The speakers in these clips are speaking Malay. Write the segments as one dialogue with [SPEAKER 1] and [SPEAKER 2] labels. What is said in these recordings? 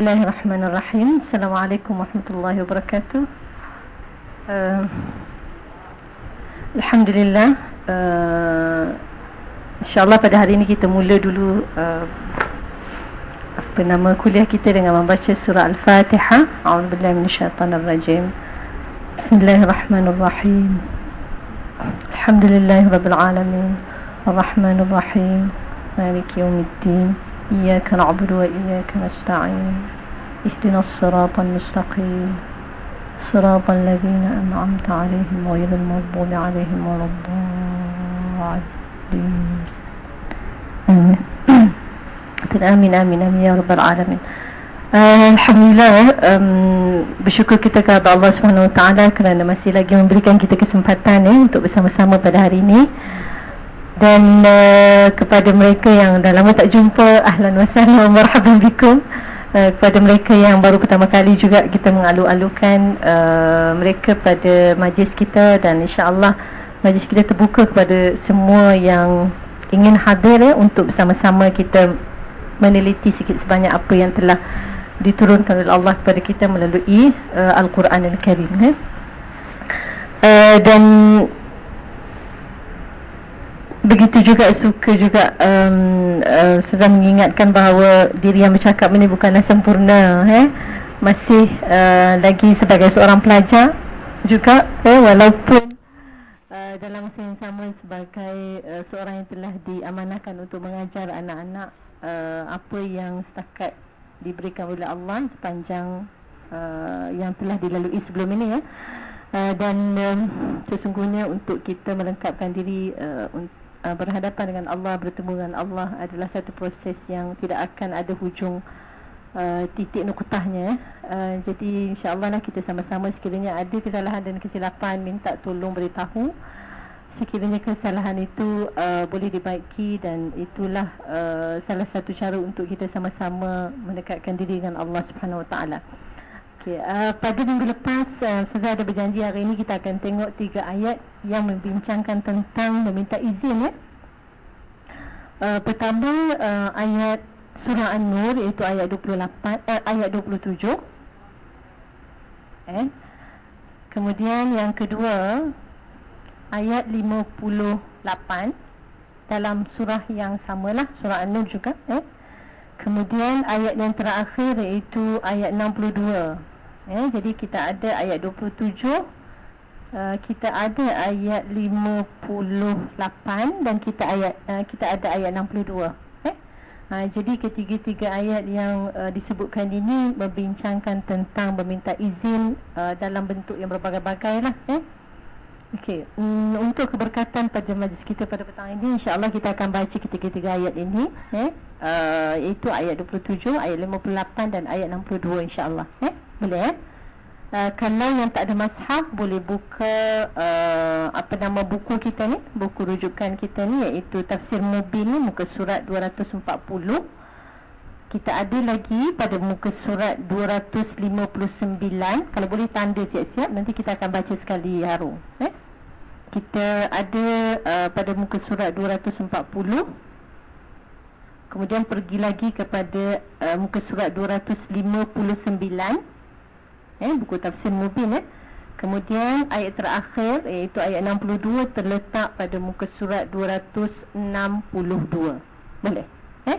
[SPEAKER 1] الله الرحمن الرحيم السلام عليكم ورحمة الله وبركاته آه الحمد لله آه إن شاء الله pada hari ini kita mula dulu آه apa nama kuliah kita dengan membaca surah الفاتحة أعوذ بالله من الشيطان الرجيم بسم الله الرحمن الرحيم الحمد لله رب العالمين الرحمن الرحيم مالك يوم الدين إياك نعبد وإياك نستعين اهدنا الصراط المستقيم صراط الذين أنعمت عليهم غير المغضوب عليهم ولا الضالين آمين آمين آمين آمين يا رب العالمين Uh, Alhamdulillah um, bersyukur kita kepada Allah Subhanahu Wa Taala kerana masih lagi memberikan kita kesempatan eh, untuk bersama-sama pada hari ini dan uh, kepada mereka yang dah lama tak jumpa ahlan wa sahlan marhaban bikum uh, kepada mereka yang baru pertama kali juga kita mengalu-alukan uh, mereka pada majlis kita dan insya-Allah majlis kita terbuka kepada semua yang ingin hadir ya, untuk bersama-sama kita meneliti sikit sebanyak apa yang telah diturunkan oleh Allah kepada kita melalui uh, Al-Quran Al-Karim ya. Uh, dan begitu juga suka juga um, uh, sedang mengingatkan bahawa diri yang bercakap ini bukanlah sempurna eh? masih uh, lagi sebagai seorang pelajar juga eh? walaupun uh, dalam masa yang sama sebagai uh, seorang yang telah diamanahkan untuk mengajar anak-anak uh, apa yang setakat diberikan oleh Allah sepanjang uh, yang telah dilalui sebelum ini ya uh, dan um, sesungguhnya untuk kita melengkapkan diri uh, untuk uh, berhadapan dengan Allah bertemu dengan Allah adalah satu proses yang tidak akan ada hujung uh, titik nukutahnya uh, jadi insyaallah lah kita sama-sama. Sekiranya ada kesalahan dan kesilapan minta tolong beritahu. Sekiranya kesalahan itu uh, boleh dibaiki dan itulah uh, salah satu cara untuk kita sama-sama mendekatkan diri dengan Allah Subhanahu Wa Taala. Okay, uh, pada minggu lepas uh, saya ada berjanji hari ini kita akan tengok tiga ayat yang membincangkan tentang meminta izin ya. Uh, pertama uh, ayat surah An-Nur iaitu ayat 28 uh, ayat 27. Eh. Kemudian yang kedua ayat 58 dalam surah yang samalah surah An-Nur juga eh. Kemudian ayat yang terakhir iaitu ayat 62 ya, jadi kita ada ayat 27 uh, kita ada ayat 58 dan kita ayat uh, kita ada ayat 62 eh? uh, jadi ketiga-tiga ayat yang uh, disebutkan ini membincangkan tentang meminta izin uh, dalam bentuk yang berbagai-bagai lah eh? Okey, um, untuk keberkatan pada majlis kita pada petang ini insya-Allah kita akan baca ketiga-tiga ayat ini eh? Uh, iaitu ayat 27, ayat 58 dan ayat 62 insya-Allah eh? Boleh eh? Uh, kalau yang tak ada mashaf boleh buka uh, apa nama buku kita ni buku rujukan kita ni iaitu tafsir mubin ni muka surat 240 kita ada lagi pada muka surat 259 kalau boleh tanda siap-siap nanti kita akan baca sekali haru eh? Kita ada uh, pada muka surat 240 kemudian pergi lagi kepada uh, muka surat 259 eh buku tafsir mubin eh? Kemudian ayat terakhir iaitu ayat 62 terletak pada muka surat 262 boleh? Eh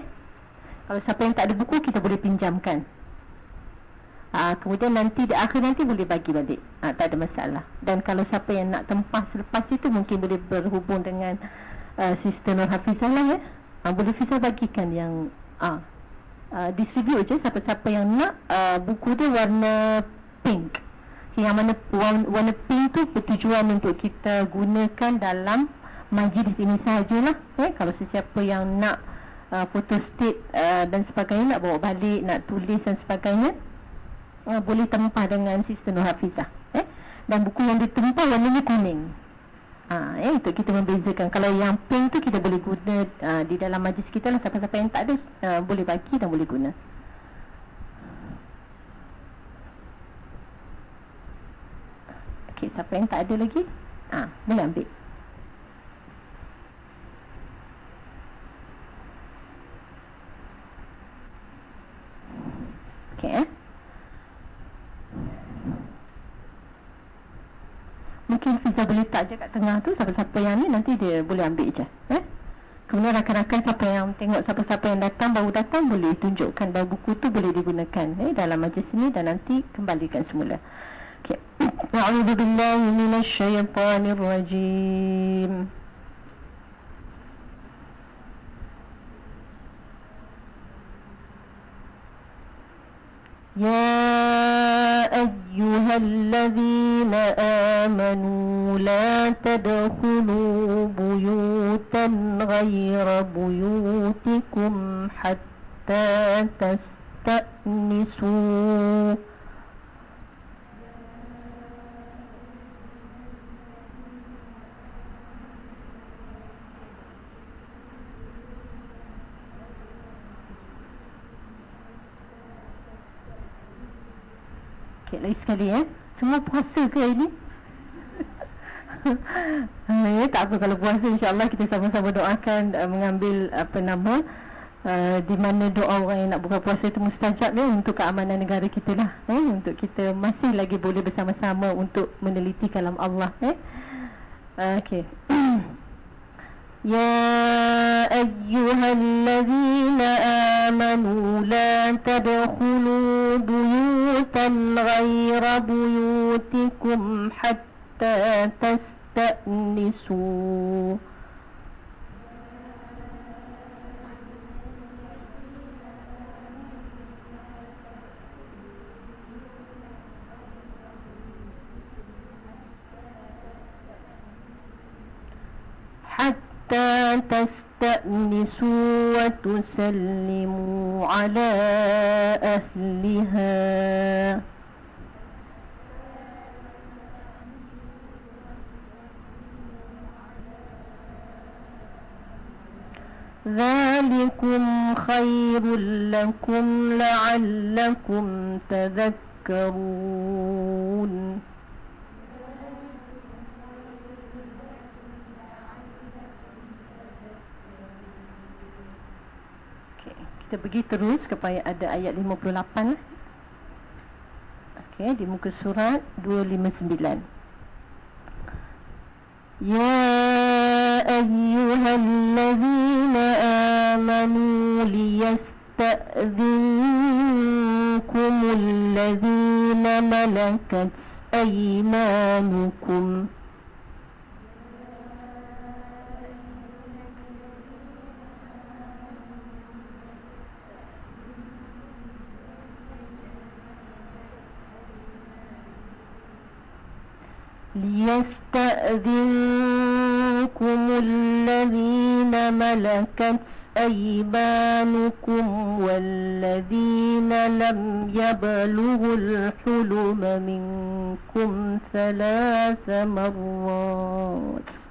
[SPEAKER 1] kalau siapa yang tak ada buku kita boleh pinjamkan. Ha, kemudian nanti di akhir nanti boleh bagi balik. Ha, Tak ada masalah. Dan kalau siapa yang nak tempah selepas itu Mungkin boleh berhubung dengan uh, Sister Nur Hafizah lah ya. Ha, Boleh Fizah bagikan yang uh, uh, Distribute je. Siapa-siapa yang nak uh, Buku dia warna pink. Yang mana warna pink tu Bertujuan untuk kita gunakan dalam Majlis ini sahajalah eh, Kalau sesiapa yang nak uh, Foto state uh, dan sebagainya Nak bawa balik, nak tulis dan sebagainya uh, boleh tempah dengan sistem Nur Hafizah eh? dan buku yang ditempah warnanya kuning. Ha, eh, untuk kita membezakan. Kalau yang pink tu kita boleh guna uh, di dalam majlis kita lah. Siapa-siapa yang tak ada uh, boleh bagi dan boleh guna. Ok siapa yang tak ada lagi? Ha, boleh ambil sikit eh. Mungkin Fiza boleh letak je kat tengah tu Siapa-siapa yang ni nanti dia boleh ambil je eh? Kemudian rakan-rakan siapa yang tengok Siapa-siapa yang datang baru datang Boleh tunjukkan bahawa buku tu boleh digunakan eh, Dalam majlis ni dan nanti kembalikan semula Okay. أعوذ بالله من الشيطان الرجيم يا أيها الذين آمنوا لا تدخلوا بيوتا غير بيوتكم حتى تستأنسوا Okey, lagi sekali ya. Semua puasa ke ini? ya, tak apa kalau puasa insya-Allah kita sama-sama doakan uh, mengambil apa nama uh, di mana doa orang yang nak buka puasa itu mustajab ya untuk keamanan negara kita lah eh untuk kita masih lagi boleh bersama-sama untuk meneliti kalam Allah eh uh, okey يا أيها الذين آمنوا لا تدخلوا بيوتا غير بيوتكم حتى تستأنسوا. حتى تستأنسوا وتسلموا على أهلها. ذلكم خير لكم لعلكم تذكرون. Kita pergi terus kepada ada ayat 58 lah. Okey, di muka surat 259. Ya ayyuhallazina amanu liyasta'dhinkumul ladzina malakat aymanukum ليستأذنكم الذين ملكت أيمانكم والذين لم يبلغوا الحلم منكم ثلاث مرات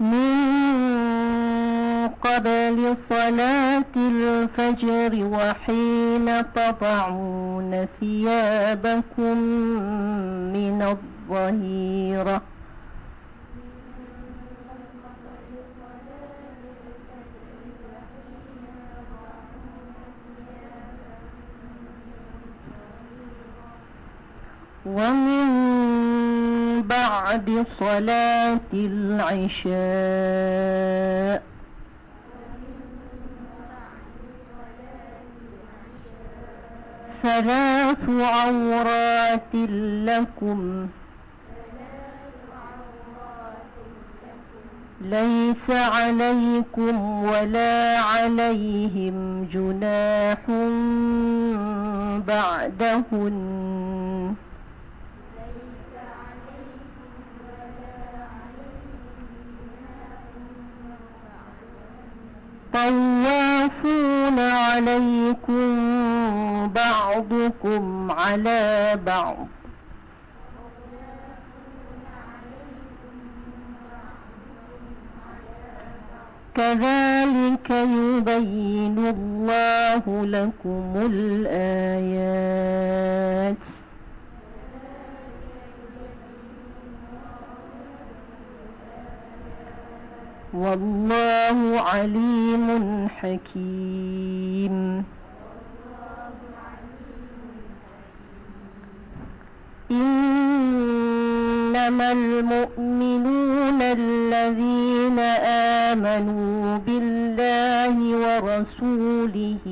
[SPEAKER 1] من قبل صلاة الفجر وحين تضعون ثيابكم من الظهيرة. ومن بعد صلاة العشاء ثلاث عورات لكم. ليس عليكم ولا عليهم جناح بعدهن. طوافون عليكم بعضكم على بعض. كذلك يبين الله لكم الآيات. والله عليم حكيم. إنما المؤمنون الذين آمنوا بالله ورسوله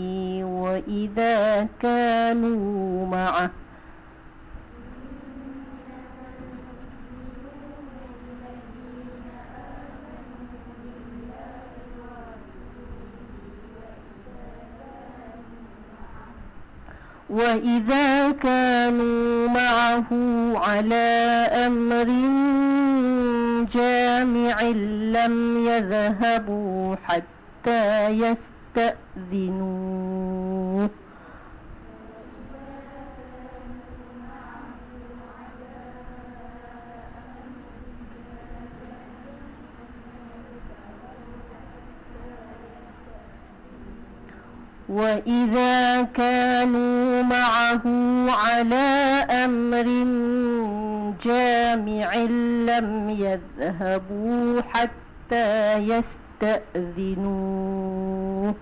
[SPEAKER 1] وإذا كانوا معه وإذا كانوا معه على أمر جامع لم يذهبوا حتى يستأذنوه وإذا كانوا معه على أمر جامع لم يذهبوا حتى يستأذنوه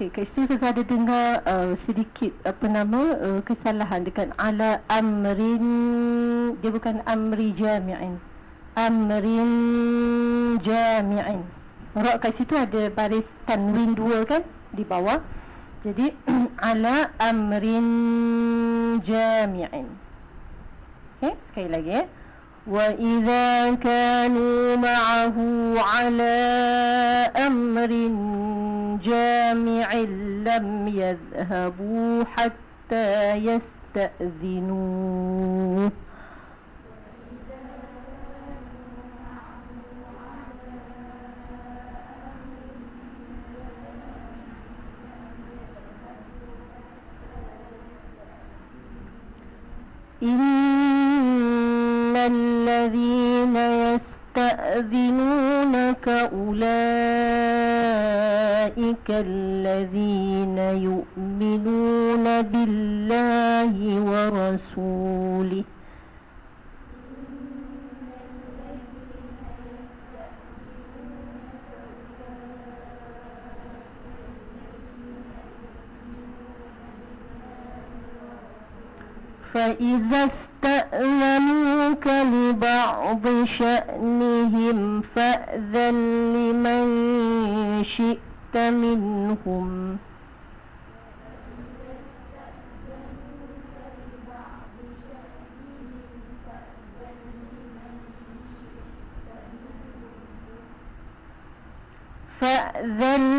[SPEAKER 1] Okey, kat situ saya ada dengar uh, sedikit apa nama uh, kesalahan dekat ala amrin dia bukan amri jami'in. Amrin jami'in. Ra kat situ ada baris tanwin dua kan di bawah. Jadi ala amrin jami'in. Okey, sekali lagi ya. وإذا كانوا معه على أمر جامع لم يذهبوا حتى يستأذنوه. إن يستأذنونك أولئك الذين يؤمنون بالله ورسوله. فإذا استأذنوك لبعض شأنهم فأذن لمن شئت منهم. فأذن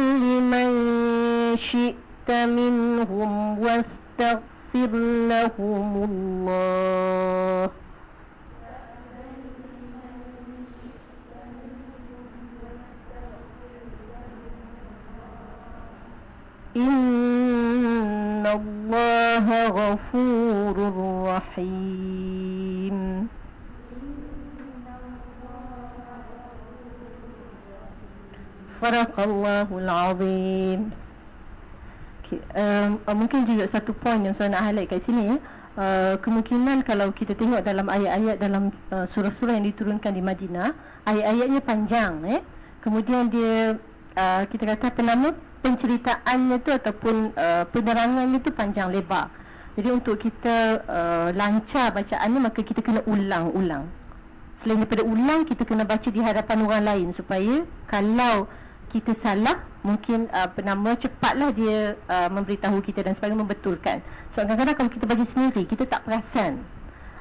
[SPEAKER 1] yang saya nak highlight kat sini ya. Uh, kemungkinan kalau kita tengok dalam ayat-ayat dalam uh, surah-surah yang diturunkan di Madinah ayat-ayatnya panjang eh kemudian dia uh, kita kata apa nama penceritaannya tu ataupun uh, penerangannya tu panjang lebar. Jadi untuk kita uh, lancar bacaannya maka kita kena ulang-ulang. Selain daripada ulang kita kena baca di hadapan orang lain supaya kalau kita salah mungkin uh, apa nama cepatlah dia uh, memberitahu kita dan sebagainya membetulkan. So kadang-kadang kalau kita baca sendiri kita tak perasan.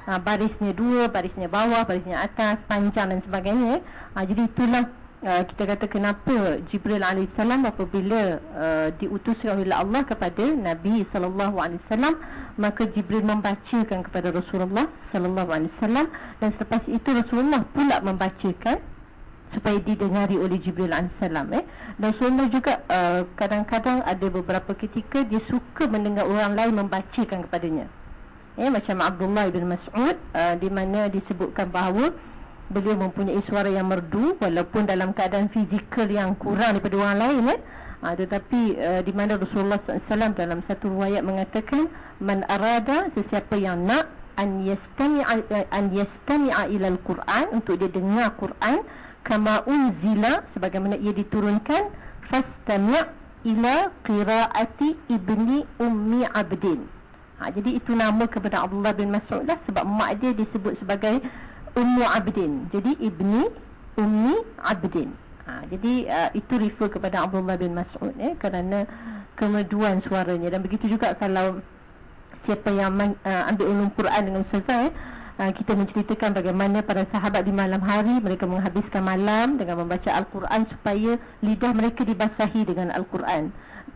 [SPEAKER 1] Uh, barisnya dua barisnya bawah barisnya atas panjang dan sebagainya uh, jadi itulah uh, kita kata kenapa Jibril AS apabila uh, diutuskan oleh Allah kepada Nabi SAW maka Jibril membacakan kepada Rasulullah SAW dan selepas itu Rasulullah pula membacakan supaya didengari oleh Jibril AS eh. dan Rasulullah juga uh, kadang-kadang ada beberapa ketika dia suka mendengar orang lain membacakan kepadanya eh, macam Abdullah bin Mas'ud uh, di mana disebutkan bahawa beliau mempunyai suara yang merdu walaupun dalam keadaan fizikal yang kurang daripada orang lain ya. Ha, tetapi uh, di mana Rasulullah SAW dalam satu riwayat mengatakan man arada sesiapa yang nak an yastami'a an yastami'a ila al-Quran untuk dia dengar Quran kama unzila sebagaimana ia diturunkan fastami' ila qiraati ibni ummi abdin. Ha, jadi itu nama kepada Abdullah bin Mas'ud lah sebab mak dia disebut sebagai ummu abdin. Jadi ibni ummi abdin. Ha, jadi uh, itu refer kepada Abdullah bin Mas'ud eh, kerana kemerduan suaranya. Dan begitu juga kalau siapa yang uh, ambil ulum Quran dengan Ustazah eh, uh, kita menceritakan bagaimana para sahabat di malam hari mereka menghabiskan malam dengan membaca Al-Quran supaya lidah mereka dibasahi dengan Al-Quran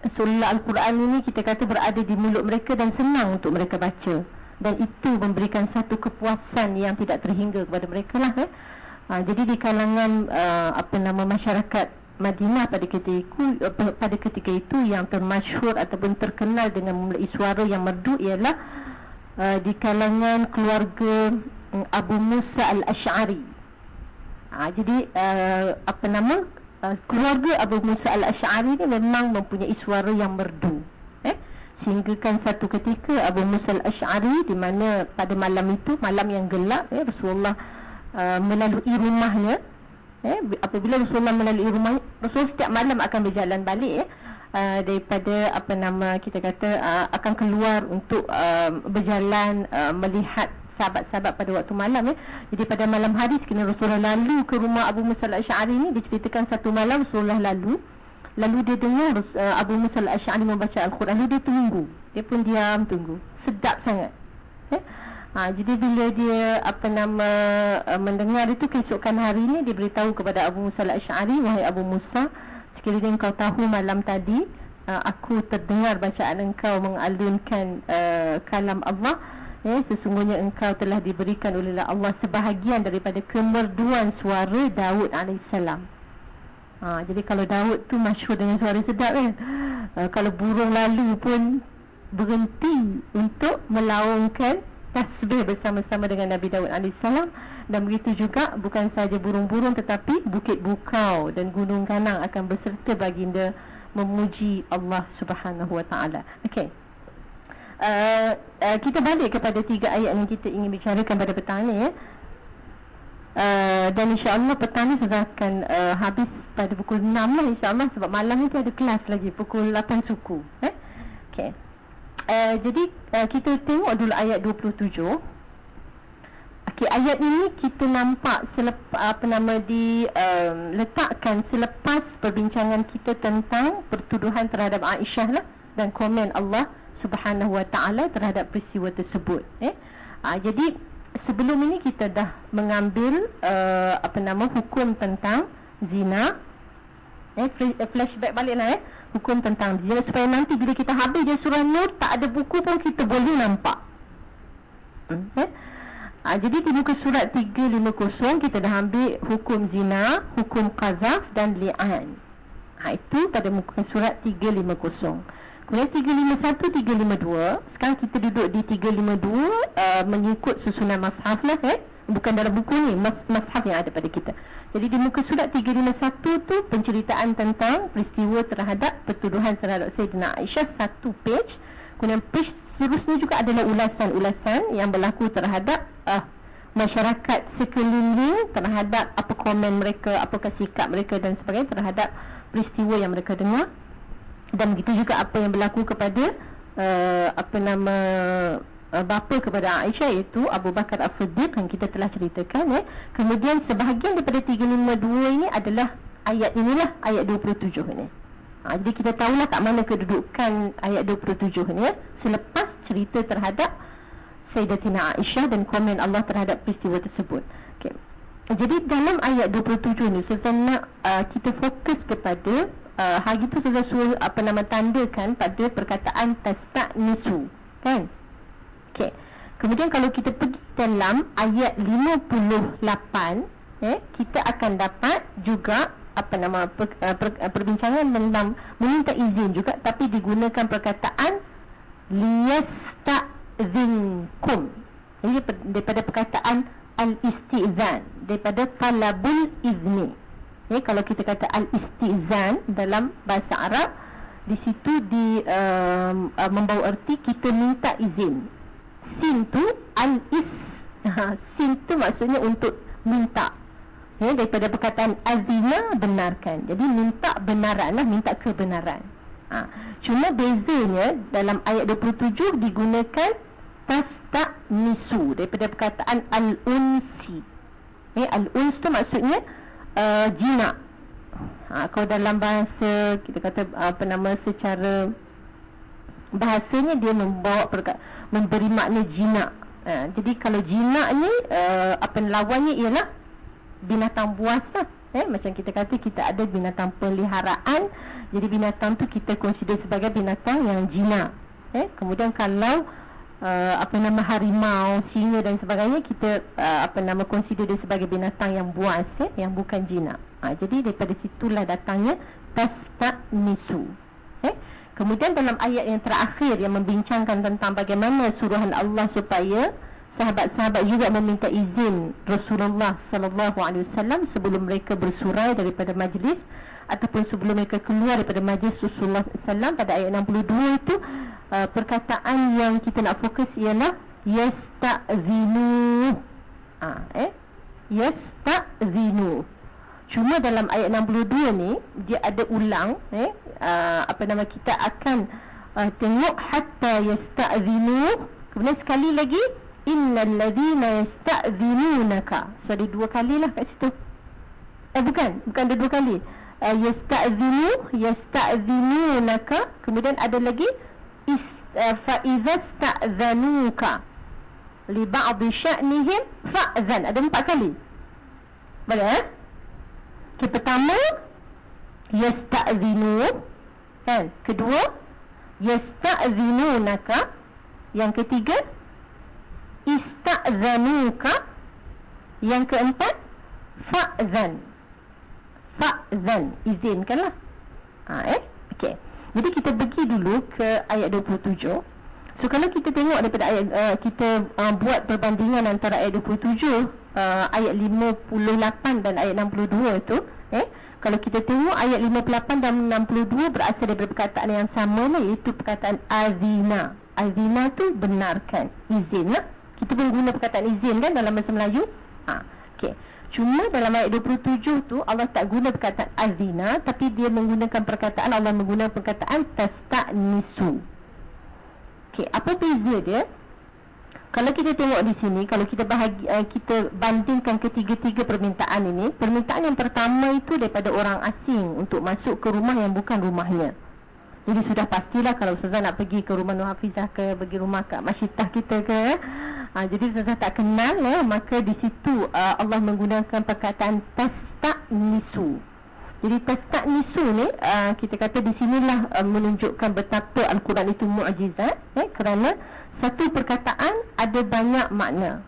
[SPEAKER 1] surah Al-Quran ini kita kata berada di mulut mereka dan senang untuk mereka baca dan itu memberikan satu kepuasan yang tidak terhingga kepada mereka lah eh. Ha, jadi di kalangan uh, apa nama masyarakat Madinah pada ketika itu pada ketika itu yang termasyhur ataupun terkenal dengan memulai suara yang merdu ialah uh, di kalangan keluarga um, Abu Musa Al-Ash'ari. Ha, jadi uh, apa nama uh, keluarga Abu Musa Al-Ash'ari ni memang mempunyai suara yang merdu. Eh? Sehingga kan satu ketika Abu Musa Al-Ash'ari di mana pada malam itu malam yang gelap eh, Rasulullah Uh, melalui rumahnya eh, apabila Rasulullah melalui rumah Rasul setiap malam akan berjalan balik eh, uh, daripada apa nama kita kata uh, akan keluar untuk uh, berjalan uh, melihat sahabat-sahabat pada waktu malam eh. jadi pada malam hari sekiranya Rasulullah lalu ke rumah Abu Musa al-Ash'ari ni diceritakan satu malam Rasulullah lalu lalu dia dengar uh, Abu Musa al-Ash'ari membaca Al-Quran dia tunggu dia pun diam tunggu sedap sangat eh. Ha, jadi bila dia apa nama uh, mendengar itu keesokan hari ini dia beritahu kepada Abu Musa al-Ash'ari wahai Abu Musa sekiranya engkau tahu malam tadi uh, aku terdengar bacaan engkau mengalunkan uh, kalam Allah ya sesungguhnya engkau telah diberikan oleh Allah sebahagian daripada kemerduan suara Daud alaihissalam. Ha, jadi kalau Daud tu masyhur dengan suara sedap kan. Uh, kalau burung lalu pun berhenti untuk melaungkan tasbih bersama-sama dengan Nabi Daud AS dan begitu juga bukan saja burung-burung tetapi bukit bukau dan gunung kanang akan berserta baginda memuji Allah Subhanahu Wa Taala. Okey. Uh, uh, kita balik kepada tiga ayat yang kita ingin bicarakan pada petang ni ya. Uh, dan insyaAllah petang ni sudah akan uh, habis pada pukul 6 lah insyaAllah sebab malam ni ada kelas lagi pukul 8 suku eh? Okay uh, jadi uh, kita tengok dulu ayat 27 Okey ayat ini kita nampak selepas apa nama di um, letakkan selepas perbincangan kita tentang pertuduhan terhadap Aisyah lah dan komen Allah Subhanahu Wa Taala terhadap peristiwa tersebut eh uh, jadi sebelum ini kita dah mengambil uh, apa nama hukum tentang zina eh, eh flashback balik lah eh hukum tentang dia supaya nanti bila kita habis dia surah nur tak ada buku pun kita boleh nampak hmm, eh? Ha, jadi di muka surat 350 kita dah ambil hukum zina hukum qazaf dan li'an. Ha, itu pada muka surat 350 kemudian 351 352 sekarang kita duduk di 352 uh, mengikut susunan mashaf lah eh. Bukan dalam buku ni mas, mashaf yang ada pada kita. Jadi di muka surat 351 tu penceritaan tentang peristiwa terhadap pertuduhan terhadap Sayyidina Aisyah satu page kemudian page seterusnya juga adalah ulasan-ulasan yang berlaku terhadap uh, masyarakat sekeliling terhadap apa komen mereka apakah sikap mereka dan sebagainya terhadap peristiwa yang mereka dengar dan begitu juga apa yang berlaku kepada uh, apa nama uh, bapa kepada Aisyah iaitu Abu Bakar As-Siddiq yang kita telah ceritakan eh. Kemudian sebahagian daripada 352 ini adalah ayat inilah ayat 27 ini. Ha, jadi kita tahulah kat mana kedudukan ayat 27 ini eh. selepas cerita terhadap Sayyidatina Aisyah dan komen Allah terhadap peristiwa tersebut. Okay. Jadi dalam ayat 27 ni sebenarnya uh, kita fokus kepada uh, hari itu sesuatu apa nama tandakan pada perkataan tastak nisu kan Okey. Kemudian kalau kita pergi dalam ayat 58 eh kita akan dapat juga apa nama per, uh, per, uh, perbincangan tentang meminta izin juga tapi digunakan perkataan liyasta'zinkum. Ini daripada perkataan al-istizan daripada talabul izni ya, kalau kita kata al-istizan dalam bahasa Arab di situ di um, uh, membawa erti kita minta izin. Sin tu al-is sin tu maksudnya untuk minta ya, daripada perkataan azina benarkan. Jadi minta benaran lah minta kebenaran. Ha. cuma bezanya dalam ayat 27 digunakan tasta nisu daripada perkataan al-unsi. Ya, al-uns tu maksudnya uh, jinak. Ha, kalau dalam bahasa kita kata apa nama secara bahasanya dia membawa perka, memberi makna jinak. Ha, jadi kalau jinak ni uh, apa lawannya ialah binatang buas lah. Eh, macam kita kata kita ada binatang peliharaan. Jadi binatang tu kita consider sebagai binatang yang jinak eh, kemudian kalau uh, apa nama harimau singa dan sebagainya kita uh, apa nama consider dia sebagai binatang yang buas eh, yang bukan jinak ha, jadi daripada situlah datangnya tasta nisu. Eh, kemudian dalam ayat yang terakhir yang membincangkan tentang bagaimana suruhan Allah supaya sahabat-sahabat juga meminta izin Rasulullah sallallahu alaihi wasallam sebelum mereka bersurai daripada majlis ataupun sebelum mereka keluar daripada majlis Rasulullah sallam pada ayat 62 itu uh, perkataan yang kita nak fokus ialah yasta'zinu. Ah eh? Yasta'zinu. Cuma dalam ayat 62 ni dia ada ulang eh? Uh, apa nama kita akan uh, tengok hatta yasta'zinu. Kemudian sekali lagi innal ladhina yasta'dhinunaka so ada dua kali lah kat situ. Eh bukan. Bukan ada dua kali. Uh, yasta'dhinu yasta'dhinunaka kemudian ada lagi is uh, fa idza sta'dhanuka li ba'd sya'nihim fa'dhan ada empat kali. Boleh eh? Okay, pertama yasta'dhinu kan? Kedua yasta'dhinunaka yang ketiga ista'zanuka. Yang keempat fa'zan. Fa'zan. Izinkanlah. Ha, eh? Okey. Jadi kita pergi dulu ke ayat 27 so kalau kita tengok daripada ayat uh, kita uh, buat perbandingan antara ayat 27 uh, ayat 58 dan ayat 62 tu eh? Kalau kita tengok ayat 58 dan 62 berasal daripada perkataan yang sama iaitu perkataan azina. Azina tu benarkan. Izin lah kita pun guna perkataan izin kan dalam bahasa Melayu ha, okay. cuma dalam ayat 27 tu Allah tak guna perkataan azina tapi dia menggunakan perkataan Allah menggunakan perkataan tasta'nisu okay. apa beza dia kalau kita tengok di sini kalau kita bahagi uh, kita bandingkan ketiga-tiga permintaan ini permintaan yang pertama itu daripada orang asing untuk masuk ke rumah yang bukan rumahnya jadi sudah pastilah kalau Ustazah nak pergi ke rumah Nur Hafizah ke Pergi rumah Kak Masyitah kita ke ha, Jadi Ustazah tak kenal ya, Maka di situ uh, Allah menggunakan perkataan Tastak nisu Jadi tastak nisu ni uh, Kita kata di sinilah uh, menunjukkan betapa Al-Quran itu mu'jizat ya, Kerana satu perkataan ada banyak makna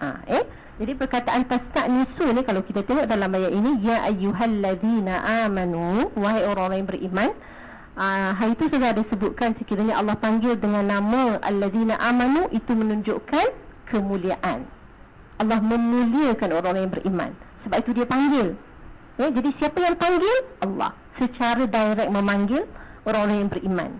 [SPEAKER 1] ha, eh? Jadi perkataan tastak nisu ni kalau kita tengok dalam ayat ini ya ayyuhallazina amanu wahai orang-orang yang beriman uh, hari itu sudah ada sebutkan sekiranya Allah panggil dengan nama allazina amanu itu menunjukkan kemuliaan. Allah memuliakan orang-orang yang beriman. Sebab itu dia panggil. Ya, jadi siapa yang panggil? Allah. Secara direct memanggil orang-orang yang beriman.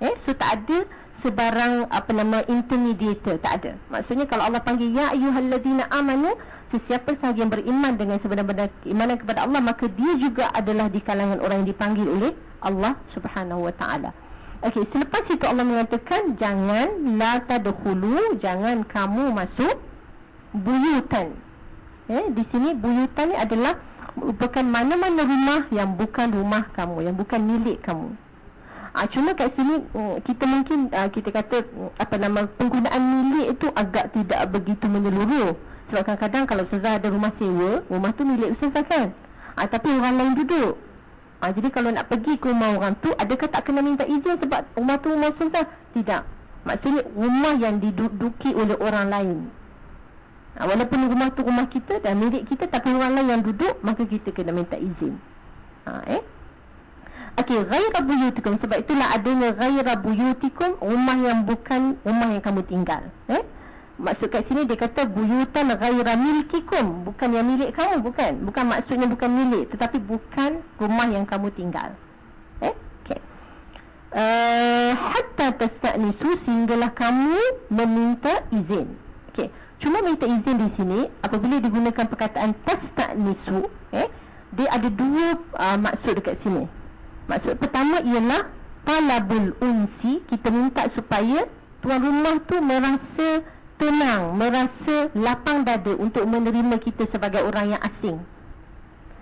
[SPEAKER 1] Eh, so tak ada sebarang apa nama intimidator tak ada. Maksudnya kalau Allah panggil ya ayyuhallazina amanu sesiapa sahaja yang beriman dengan sebenar-benar keimanan kepada Allah maka dia juga adalah di kalangan orang yang dipanggil oleh Allah Subhanahu wa taala. Okey selepas itu Allah mengatakan jangan la tadkhulu jangan kamu masuk buyutan. Eh di sini buyutan ni adalah merupakan mana-mana rumah yang bukan rumah kamu yang bukan milik kamu Ha, cuma kat sini mm, kita mungkin uh, kita kata mm, apa nama penggunaan milik itu agak tidak begitu menyeluruh. Sebab kadang-kadang kalau ustazah ada rumah sewa, rumah tu milik ustazah kan. Ha, tapi orang lain duduk. Ha, jadi kalau nak pergi ke rumah orang tu, adakah tak kena minta izin sebab rumah tu rumah ustazah? Tidak. Maksudnya rumah yang diduduki oleh orang lain. Ha, walaupun rumah tu rumah kita dan milik kita tapi orang lain yang duduk, maka kita kena minta izin. Ha, eh? Okey, ghaira buyutikum. Sebab itulah adanya ghaira buyutikum rumah yang bukan rumah yang kamu tinggal. Eh? maksud kat sini dia kata buyutan ghaira milkikum. Bukan yang milik kamu bukan. Bukan maksudnya bukan milik tetapi bukan rumah yang kamu tinggal. Eh? Okey. Uh, hatta tastanisu sehinggalah kamu meminta izin. Okey. Cuma minta izin di sini apabila digunakan perkataan tastanisu eh dia ada dua uh, maksud dekat sini maksud pertama ialah talabul unsi kita minta supaya tuan rumah tu merasa tenang, merasa lapang dada untuk menerima kita sebagai orang yang asing.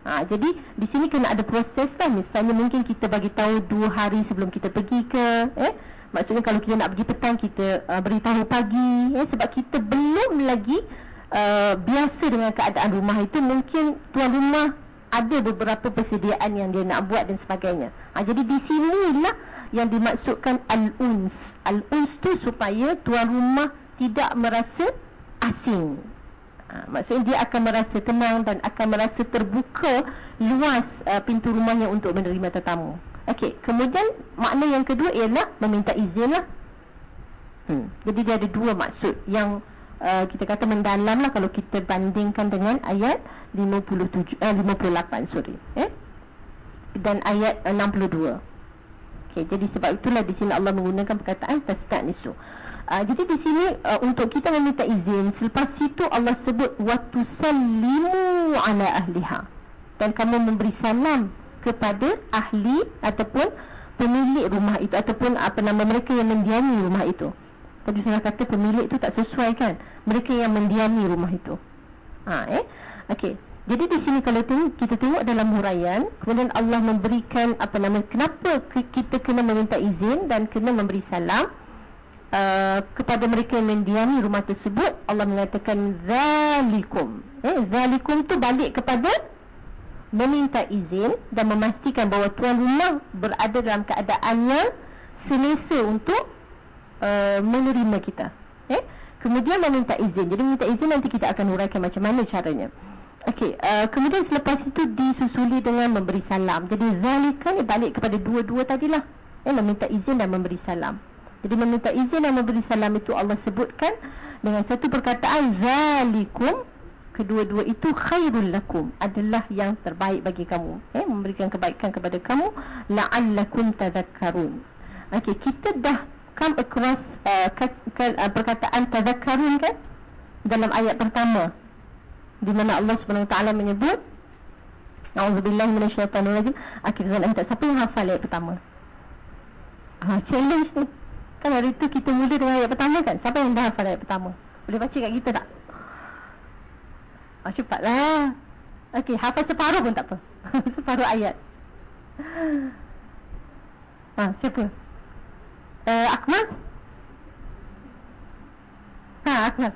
[SPEAKER 1] Ha, jadi di sini kena ada proses kan Misalnya mungkin kita bagi tahu dua hari sebelum kita pergi ke eh? Maksudnya kalau kita nak pergi petang kita uh, beritahu pagi eh? Sebab kita belum lagi uh, biasa dengan keadaan rumah itu Mungkin tuan rumah ada beberapa persediaan yang dia nak buat dan sebagainya. Ha, Jadi di sinilah yang dimaksudkan Al-Uns. Al-Uns tu supaya tuan rumah tidak merasa asing. Ha, Maksudnya dia akan merasa tenang dan akan merasa terbuka luas uh, pintu rumahnya untuk menerima tetamu. Okey, kemudian makna yang kedua ialah meminta izin lah hmm. Jadi dia ada dua maksud. Yang uh, kita kata mendalam lah kalau kita bandingkan dengan ayat 57, eh, 58 sorry eh? Dan ayat uh, 62 Okay, jadi sebab itulah di sini Allah menggunakan perkataan tasdak nisu. Uh, jadi di sini uh, untuk kita meminta izin, selepas itu Allah sebut waktu salimu ala ahliha dan kamu memberi salam kepada ahli ataupun pemilik rumah itu ataupun apa nama mereka yang mendiami rumah itu. Tadi saya kata pemilik itu tak sesuai kan? Mereka yang mendiami rumah itu. Ha, eh? Okey. Jadi di sini kalau tengok, kita tengok dalam huraian Kemudian Allah memberikan apa nama Kenapa kita kena meminta izin dan kena memberi salam uh, Kepada mereka yang mendiami rumah tersebut Allah mengatakan Zalikum eh, Zalikum tu balik kepada Meminta izin dan memastikan bahawa tuan rumah berada dalam keadaan yang Selesa untuk uh, menerima kita eh? Kemudian meminta izin Jadi meminta izin nanti kita akan huraikan macam mana caranya Okey, uh, kemudian selepas itu disusuli dengan memberi salam. Jadi zalika ni balik kepada dua-dua tadilah. Eh, meminta izin dan memberi salam. Jadi meminta izin dan memberi salam itu Allah sebutkan dengan satu perkataan zalikum kedua-dua itu khairul lakum adalah yang terbaik bagi kamu eh memberikan kebaikan kepada kamu la'allakum tadhakkarun okey kita dah come across uh, ke, ke, uh, perkataan tadhakkarun kan dalam ayat pertama. Di mana Allah Subhanahu taala menyebut Nauzubillah minasyaitanir rajim akhir zaman tak siapa yang hafal ayat pertama? Ha challenge ni. Kan hari tu kita mula dengan ayat pertama kan? Siapa yang dah hafal ayat pertama? Boleh baca kat kita tak? Ha, cepatlah. Okey hafal separuh pun tak apa. Separuh ayat. Ha siapa uh, Akmal? Ha Akmal.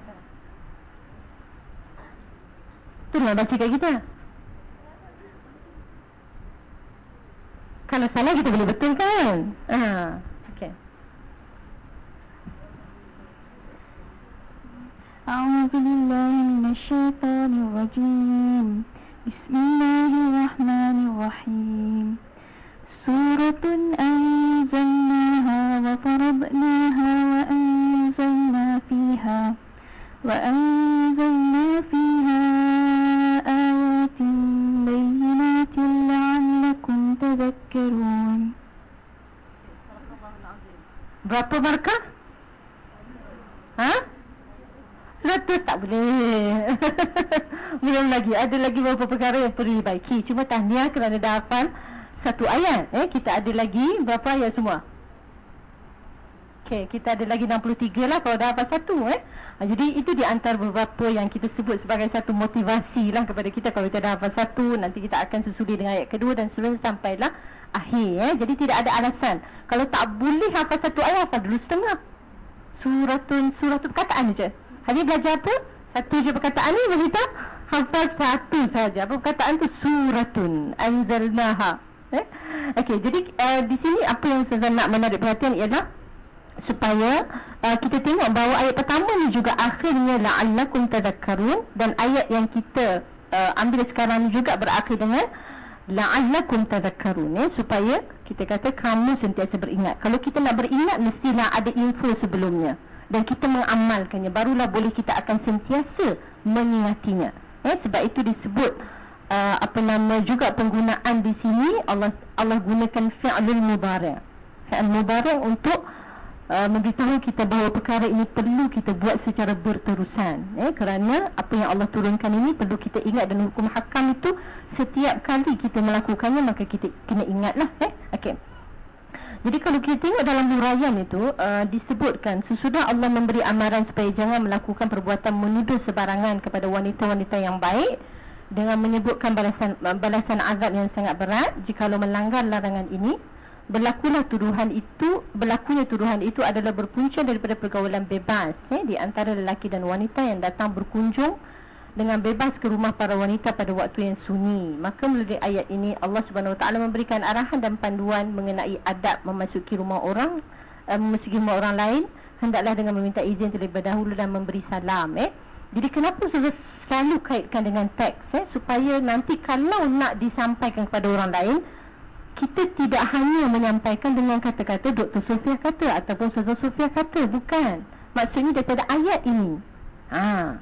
[SPEAKER 1] Itulah baca kat kita. Kalau salah kita boleh betulkan. Ha, okay.
[SPEAKER 2] A'udzubillahiminasyaitanirrajim Bismillahirrahmanirrahim. Suratun anzalnaha wa faradnaha wa anzalna fiha wa anzalna fiha بينات لعلكم تذكرون
[SPEAKER 1] Berapa markah? Ha? Ratus tak boleh Belum lagi Ada lagi beberapa perkara yang perlu dibaiki Cuma tahniah kerana dah hafal Satu ayat eh, Kita ada lagi Berapa ayat semua? Okey, kita ada lagi 63 lah kalau dah dapat satu eh. Ha, jadi itu di antara beberapa yang kita sebut sebagai satu motivasi lah kepada kita kalau kita dah dapat satu nanti kita akan susuli dengan ayat kedua dan seterusnya sampailah akhir eh. Jadi tidak ada alasan. Kalau tak boleh hafal satu ayat hafal dulu setengah. Suratun suratun perkataan je. Hari belajar apa? Satu je perkataan ni tak? Hafal satu saja. Apa perkataan tu? Suratun anzalnaha. Eh? Okey, jadi uh, di sini apa yang saya nak menarik perhatian ialah supaya uh, kita tengok bahawa ayat pertama ni juga akhirnya la'allakum tadhakkarun dan ayat yang kita uh, ambil sekarang ni juga berakhir dengan la'allakum tadhakkarun eh, supaya kita kata kamu sentiasa beringat. Kalau kita nak beringat mestilah ada info sebelumnya dan kita mengamalkannya. Barulah boleh kita akan sentiasa mengingatinya eh? Sebab itu disebut uh, apa nama juga penggunaan di sini Allah Allah gunakan fi'lul mudhari' fi'l mudhari' untuk uh, memberitahu kita bahawa perkara ini perlu kita buat secara berterusan. Eh kerana apa yang Allah turunkan ini perlu kita ingat dan hukum hakam itu setiap kali kita melakukannya maka kita kena ingatlah eh. Okey. Jadi kalau kita tengok dalam huraian itu uh, disebutkan sesudah Allah memberi amaran supaya jangan melakukan perbuatan menuduh sebarangan kepada wanita-wanita yang baik dengan menyebutkan balasan balasan azab yang sangat berat jika lo melanggar larangan ini berlakulah tuduhan itu berlakunya tuduhan itu adalah berpunca daripada pergaulan bebas eh, di antara lelaki dan wanita yang datang berkunjung dengan bebas ke rumah para wanita pada waktu yang sunyi. Maka melalui ayat ini Allah Subhanahu Wa Taala memberikan arahan dan panduan mengenai adab memasuki rumah orang uh, memasuki rumah orang lain hendaklah dengan meminta izin terlebih dahulu dan memberi salam eh jadi kenapa saya selalu kaitkan dengan teks eh supaya nanti kalau nak disampaikan kepada orang lain kita tidak hanya menyampaikan dengan kata-kata Dr. Sofia kata ataupun Ustazah Sofia kata bukan maksudnya daripada ayat ini ha.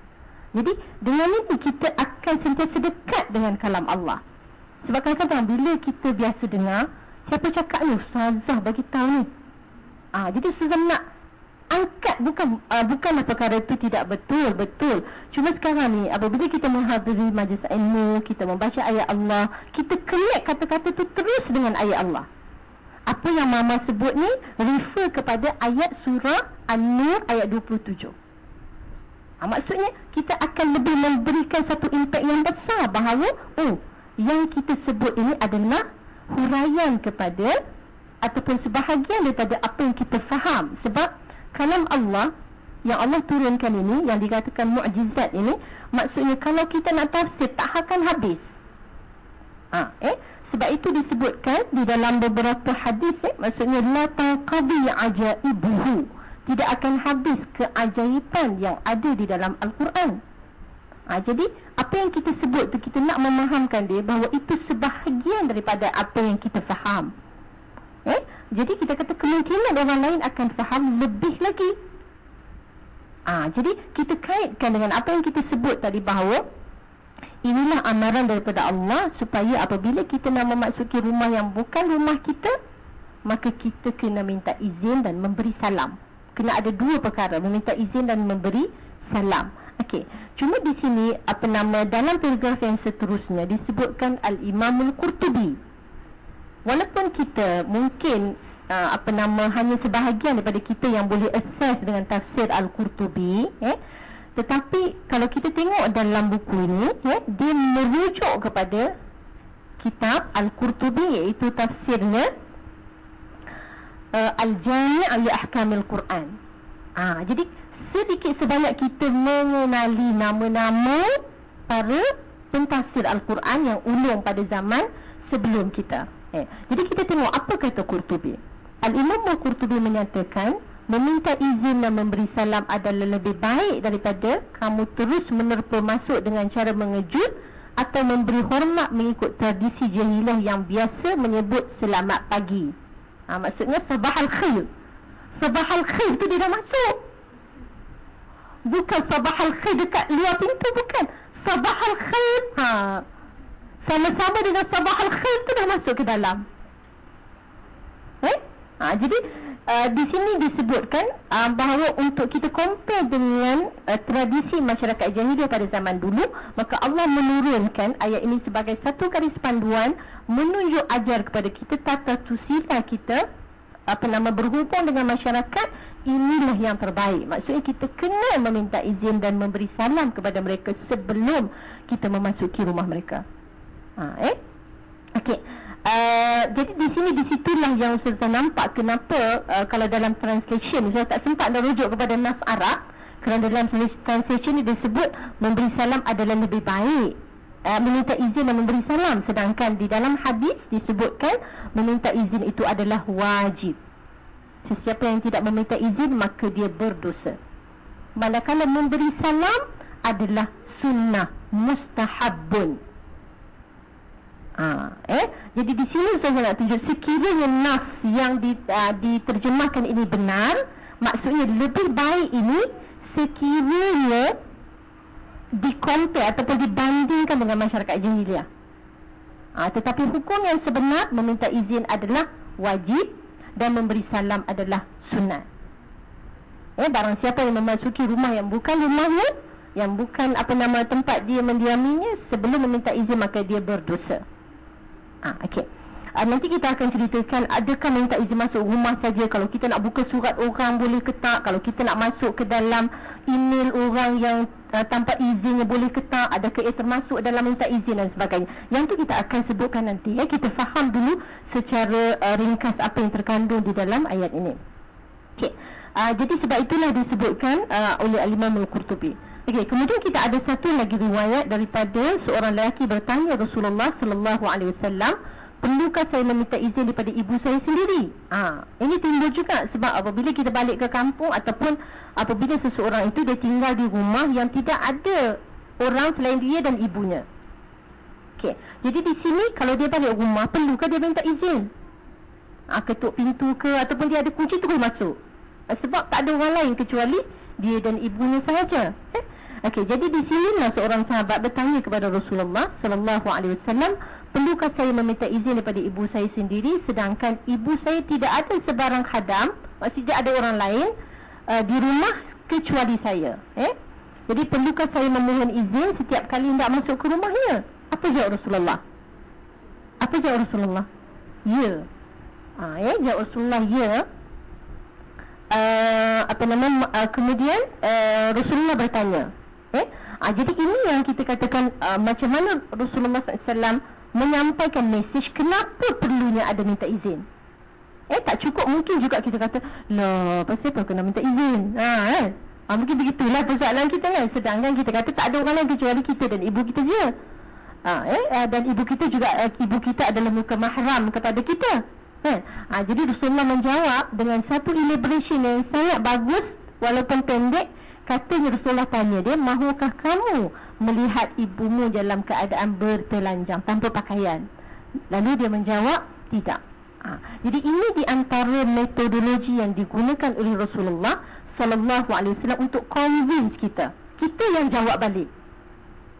[SPEAKER 1] jadi dengan ini kita akan sentiasa dekat dengan kalam Allah sebab kadang-kadang bila kita biasa dengar siapa cakap ni Ustazah bagi tahu ni ha. jadi Ustazah nak angkat bukan uh, bukanlah perkara itu tidak betul betul. Cuma sekarang ni apabila kita menghadiri majlis ilmu kita membaca ayat Allah kita connect kata-kata tu terus dengan ayat Allah. Apa yang mama sebut ni refer kepada ayat surah An-Nur ayat 27 ha, maksudnya kita akan lebih memberikan satu impact yang besar bahawa oh yang kita sebut ini adalah huraian kepada ataupun sebahagian daripada apa yang kita faham. Sebab kalam Allah yang Allah turunkan ini yang dikatakan mukjizat ini maksudnya kalau kita nak tafsir tak akan habis. Ha, eh? Sebab itu disebutkan di dalam beberapa hadis eh? Maksudnya la taqdi ajaibuhu. Tidak akan habis keajaiban yang ada di dalam al-Quran. Ha, jadi apa yang kita sebut tu kita nak memahamkan dia bahawa itu sebahagian daripada apa yang kita faham eh? Jadi kita kata kemungkinan orang lain akan faham lebih lagi. Ah jadi kita kaitkan dengan apa yang kita sebut tadi bahawa inilah amaran daripada Allah supaya apabila kita nak memasuki rumah yang bukan rumah kita maka kita kena minta izin dan memberi salam. Kena ada dua perkara meminta izin dan memberi salam. Okey cuma di sini apa nama dalam paragraf yang seterusnya disebutkan al-Imamul Qurtubi walaupun kita mungkin uh, apa nama hanya sebahagian daripada kita yang boleh access dengan tafsir al-Qurtubi eh tetapi kalau kita tengok dalam buku ini eh dia merujuk kepada kitab al-Qurtubi iaitu tafsirnya uh, al-Jami' li ahkamil Quran. Ah jadi sedikit sebanyak kita mengenali nama-nama para pentafsir al-Quran yang ulung pada zaman sebelum kita Eh, jadi kita tengok apa kata Qurtubi. Al-Imam Al-Qurtubi menyatakan meminta izin dan memberi salam adalah lebih baik daripada kamu terus menerpa masuk dengan cara mengejut atau memberi hormat mengikut tradisi jahilah yang biasa menyebut selamat pagi. Ha, maksudnya sabah al-khair. Sabah al-khair tu dia dah masuk. Bukan sabah al-khair dekat luar pintu bukan. Sabah al-khair. Ha, sama-sama dengan sabah al-khair tu dah masuk ke dalam. Eh? ha, jadi uh, di sini disebutkan uh, bahawa untuk kita compare dengan uh, tradisi masyarakat jahiliah pada zaman dulu maka Allah menurunkan ayat ini sebagai satu garis panduan menunjuk ajar kepada kita tata tusila kita apa nama berhubung dengan masyarakat inilah yang terbaik. Maksudnya kita kena meminta izin dan memberi salam kepada mereka sebelum kita memasuki rumah mereka ha, eh? Okey. Uh, jadi di sini di situlah yang saya nampak kenapa uh, kalau dalam translation saya tak sempat nak rujuk kepada nas Arab kerana dalam translation ini disebut memberi salam adalah lebih baik. Uh, meminta izin dan memberi salam. Sedangkan di dalam hadis disebutkan meminta izin itu adalah wajib. Sesiapa yang tidak meminta izin maka dia berdosa. Manakala memberi salam adalah sunnah mustahabun Ha, eh? Jadi di sini saya nak tunjuk sekiranya nas yang di, uh, diterjemahkan ini benar maksudnya lebih baik ini sekiranya dikompare ataupun dibandingkan dengan masyarakat jahiliah. Ha, tetapi hukum yang sebenar meminta izin adalah wajib dan memberi salam adalah sunat. Eh, barang siapa yang memasuki rumah yang bukan rumahnya yang bukan apa nama tempat dia mendiaminya sebelum meminta izin maka dia berdosa ha, okey. Uh, nanti kita akan ceritakan adakah minta izin masuk rumah saja? Kalau kita nak buka surat orang boleh ke tak? Kalau kita nak masuk ke dalam email orang yang uh, tanpa izinnya boleh ke tak? Adakah ia termasuk dalam minta izin dan sebagainya? Yang tu kita akan sebutkan nanti ya. Kita faham dulu secara uh, ringkas apa yang terkandung di dalam ayat ini. Okey. Uh, jadi sebab itulah disebutkan uh, oleh al-Imam al-Qurtubi Okey, kemudian kita ada satu lagi riwayat daripada seorang lelaki bertanya Rasulullah sallallahu alaihi wasallam perlukah saya meminta izin daripada ibu saya sendiri ha, ini timbul juga sebab apabila kita balik ke kampung ataupun apabila seseorang itu dia tinggal di rumah yang tidak ada orang selain dia dan ibunya okay. jadi di sini kalau dia balik rumah perlukah dia minta izin ha, ketuk pintu ke ataupun dia ada kunci boleh masuk ha, sebab tak ada orang lain kecuali dia dan ibunya sahaja eh? Okey, jadi di sinilah seorang sahabat bertanya kepada Rasulullah sallallahu alaihi wasallam, "Perlukah saya meminta izin daripada ibu saya sendiri sedangkan ibu saya tidak ada sebarang khadam, maksudnya ada orang lain uh, di rumah kecuali saya?" Eh? Jadi perlukah saya memohon izin setiap kali hendak masuk ke rumahnya? Apa jawab Rasulullah? Apa jawab Rasulullah? Ya. Ah, ya, jawab Rasulullah ya. Uh, apa nama uh, kemudian uh, Rasulullah bertanya Eh? Ha, jadi ini yang kita katakan uh, macam mana Rasulullah SAW menyampaikan mesej kenapa perlunya ada minta izin. Eh tak cukup mungkin juga kita kata lah pasal apa kena minta izin. Ha kan? Ha, mungkin begitulah persoalan kita kan. Sedangkan kita kata tak ada orang lain kecuali kita dan ibu kita je. Ha, eh dan ibu kita juga uh, ibu kita adalah muka mahram kepada kita. Eh? Ha, jadi Rasulullah menjawab dengan satu elaboration yang sangat bagus walaupun pendek Katanya Rasulullah tanya dia Mahukah kamu melihat ibumu dalam keadaan bertelanjang Tanpa pakaian Lalu dia menjawab Tidak ha. Jadi ini di antara metodologi yang digunakan oleh Rasulullah Sallallahu Alaihi Wasallam Untuk convince kita Kita yang jawab balik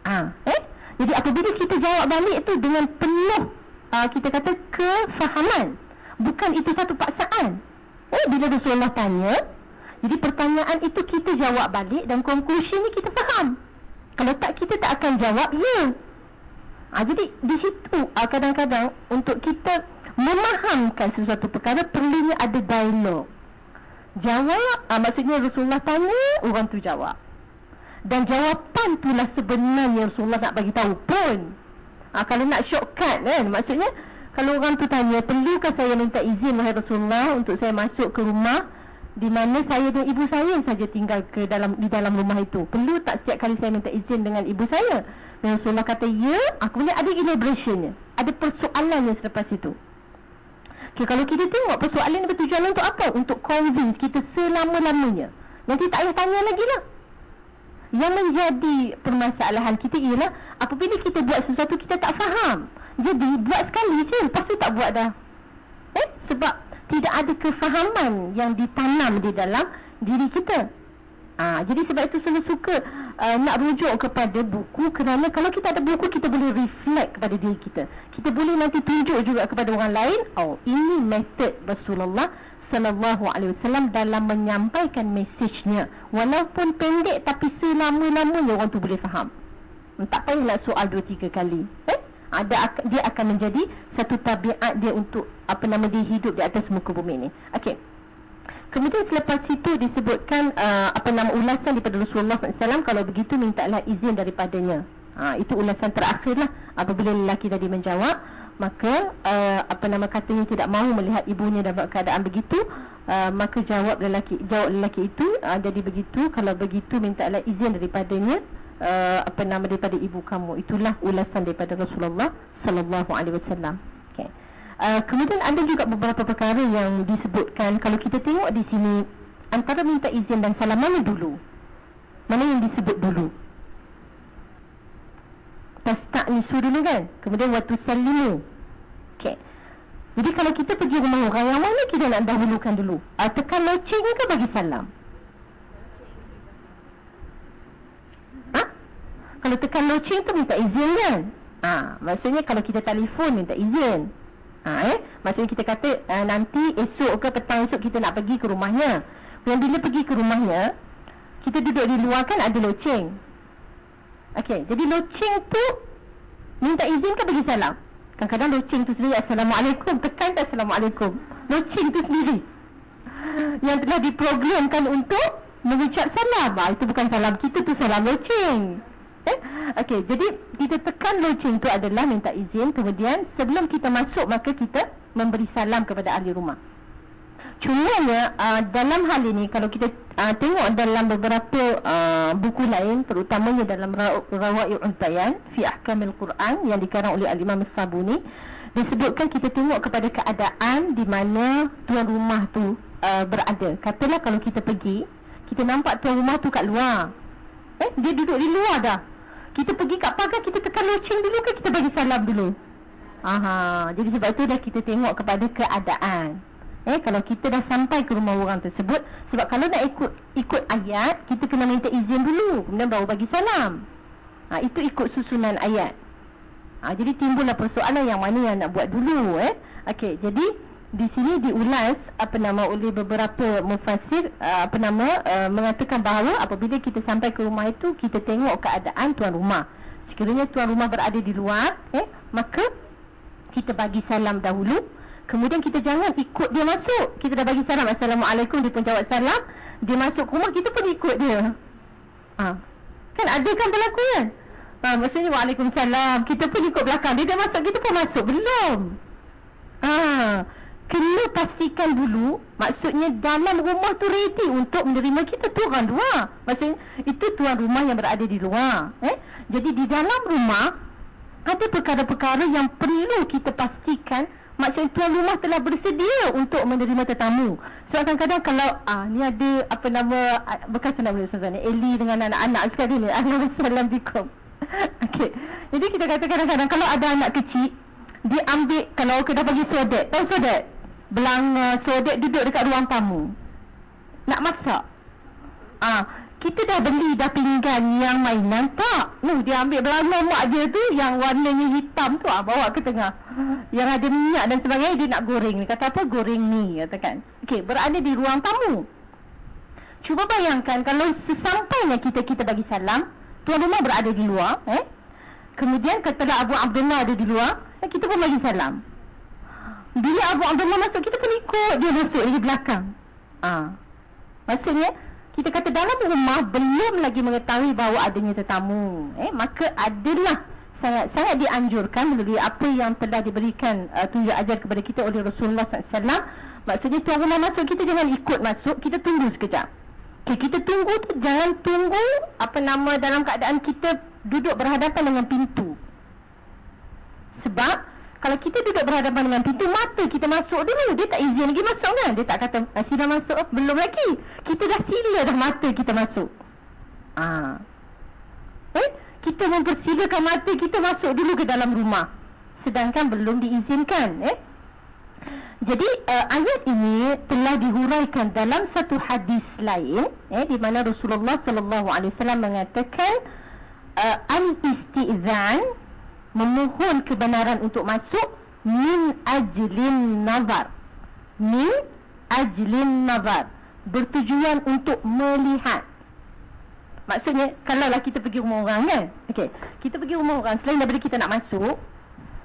[SPEAKER 1] ha. eh? Jadi apabila kita jawab balik tu Dengan penuh uh, Kita kata kefahaman Bukan itu satu paksaan Eh bila Rasulullah tanya jadi pertanyaan itu kita jawab balik dan konklusi ni kita faham. Kalau tak kita tak akan jawab ya. Ha, jadi di situ ha, kadang-kadang untuk kita memahamkan sesuatu perkara perlunya ada dialog. Jawab, ha, maksudnya Rasulullah tanya, orang tu jawab. Dan jawapan itulah sebenarnya Rasulullah nak bagi tahu pun. Ha, kalau nak shortcut kan, maksudnya kalau orang tu tanya, perlukah saya minta izin wahai Rasulullah untuk saya masuk ke rumah di mana saya dan ibu saya saja tinggal ke dalam di dalam rumah itu. Perlu tak setiap kali saya minta izin dengan ibu saya? Dan Rasulullah kata, "Ya, aku boleh ada elaborationnya. Ada persoalannya selepas itu." Okay, kalau kita tengok persoalan ini bertujuan untuk apa? Untuk convince kita selama-lamanya. Nanti tak payah tanya lagi lah. Yang menjadi permasalahan kita ialah apabila kita buat sesuatu kita tak faham. Jadi buat sekali je, lepas tu tak buat dah. Eh? Sebab tidak ada kefahaman yang ditanam di dalam diri kita. Ha, jadi sebab itu saya suka uh, nak rujuk kepada buku kerana kalau kita ada buku kita boleh reflect kepada diri kita. Kita boleh nanti tunjuk juga kepada orang lain, oh ini metod Rasulullah sallallahu alaihi wasallam dalam menyampaikan mesejnya. Walaupun pendek tapi selama-lamanya orang tu boleh faham. Tak payahlah soal dua tiga kali. Eh? Ada dia akan menjadi satu tabiat dia untuk apa nama dia hidup di atas muka bumi ini. Okey. Kemudian selepas itu disebutkan uh, apa nama ulasan daripada Rasulullah SAW kalau begitu mintalah izin daripadanya. Ha, itu ulasan terakhirlah apabila lelaki tadi menjawab maka uh, apa nama katanya tidak mahu melihat ibunya dalam keadaan begitu uh, maka jawab lelaki jawab lelaki itu uh, jadi begitu kalau begitu mintalah izin daripadanya uh, apa nama daripada ibu kamu? Itulah ulasan daripada Rasulullah sallallahu alaihi wasallam. Okey. Uh, kemudian ada juga beberapa perkara yang disebutkan. Kalau kita tengok di sini antara minta izin dan salam mana dulu? Mana yang disebut dulu? Tasta'nisu dulu kan? Kemudian wa tusallimu okey. Jadi kalau kita pergi rumah orang Yang mana kita nak dahulukan dulu? Uh, Tekan loceng ke bagi salam Ha? Kalau tekan loceng tu minta izin kan? Ha, Maksudnya kalau kita telefon minta izin. Ha, eh? Maksudnya kita kata uh, Nanti esok ke petang esok kita nak pergi ke rumahnya. Yang bila pergi ke rumahnya Kita duduk di luar kan ada loceng. Okey, jadi loceng tu Minta izin ke bagi salam? Kadang-kadang loceng tu sendiri Assalamualaikum Tekan tak Assalamualaikum. Loceng tu sendiri. Yang telah diprogramkan untuk Mengucap salam. Ah, Itu bukan salam kita tu salam loceng eh? Okey, jadi kita tekan loceng tu adalah minta izin. Kemudian sebelum kita masuk Maka kita memberi salam kepada ahli rumah. Cumanya uh, dalam hal ini Kalau kita uh, tengok dalam beberapa uh, buku lain Terutamanya dalam Rawai'ul Bayan Fi Ahkamil Quran Yang dikarang oleh Al-Imam Sabuni Disebutkan kita tengok kepada keadaan Di mana tuan rumah tu uh, berada. Katalah kalau kita pergi Kita nampak tuan rumah tu kat luar. Eh, dia duduk di luar dah Kita pergi kat pagar Kita tekan loceng dulu ke kita bagi salam dulu Aha, jadi sebab itu dah kita tengok kepada keadaan Eh kalau kita dah sampai ke rumah orang tersebut sebab kalau nak ikut ikut ayat kita kena minta izin dulu kemudian baru bagi salam. Ha, itu ikut susunan ayat. Ha, jadi timbullah persoalan yang mana yang nak buat dulu eh. Okey, jadi di sini diulas apa nama oleh beberapa mufassir uh, apa nama uh, mengatakan bahawa apabila kita sampai ke rumah itu kita tengok keadaan tuan rumah. Sekiranya tuan rumah berada di luar eh maka kita bagi salam dahulu. Kemudian kita jangan ikut dia masuk. Kita dah bagi salam Assalamualaikum Dia pun jawab salam. Dia masuk rumah Kita pun ikut dia. Ha. Kan ada kan berlaku kan? Ha, Maksudnya Waalaikumsalam Kita pun ikut belakang. Dia dah masuk Kita pun masuk. Belum. Ha. Kena pastikan dulu Maksudnya dalam rumah tu ready Untuk menerima kita tu orang luar Maksudnya Itu tuan rumah yang berada di luar eh? Jadi di dalam rumah Ada perkara-perkara yang perlu kita pastikan Maksudnya tuan rumah telah bersedia untuk menerima tetamu Sebab kadang-kadang kalau ah ni ada apa nama ah, bekas nama Ustaz ni Eli dengan anak-anak sekali ni Assalamualaikum Okey. Jadi kita kata kadang-kadang kalau ada anak kecil dia ambil kalau kita bagi sodet, tahu sodet? Belanga sodet duduk dekat ruang tamu. Nak masak. Ah, kita dah beli dah pinggan yang mainan tak? Nu dia ambil belanga mak dia tu yang warnanya hitam tu ah bawa ke tengah. Yang ada minyak dan sebagainya dia nak goreng. Dia kata apa? Goreng ni katakan. Okey berada di ruang tamu. Cuba bayangkan kalau sesampainya kita kita bagi salam tuan rumah berada di luar eh? Kemudian katalah Abu Abdullah ada di luar eh, kita pun bagi salam bila Abu Abdullah masuk kita pun ikut. Dia masuk di belakang. Ah maksudnya kita kata dalam rumah belum lagi mengetahui bahawa adanya tetamu. Eh maka adalah sangat sangat dianjurkan melalui apa yang telah diberikan uh, tunjuk ajar kepada kita oleh Rasulullah SAW maksudnya tuan rumah masuk kita jangan ikut masuk. Kita tunggu sekejap. Okay, kita tunggu tu jangan tunggu apa nama dalam keadaan kita duduk berhadapan dengan pintu. Sebab kalau kita duduk berhadapan dengan pintu mata kita masuk dulu dia tak izin lagi masuk kan? Dia tak kata ah, sila masuk oh, belum lagi. Kita dah sila dah mata kita masuk. Ah. Eh? Kita mempersilakan mata kita masuk dulu ke dalam rumah. Sedangkan belum diizinkan eh? Jadi uh, ayat ini telah dihuraikan dalam satu hadis lain eh di mana Rasulullah sallallahu alaihi wasallam mengatakan uh, al-istizan memohon kebenaran untuk masuk min ajlin nazar. Min ajlin nazar. Bertujuan untuk melihat. Maksudnya kalau lah kita pergi rumah orang kan? Okey kita pergi rumah orang selain daripada kita nak masuk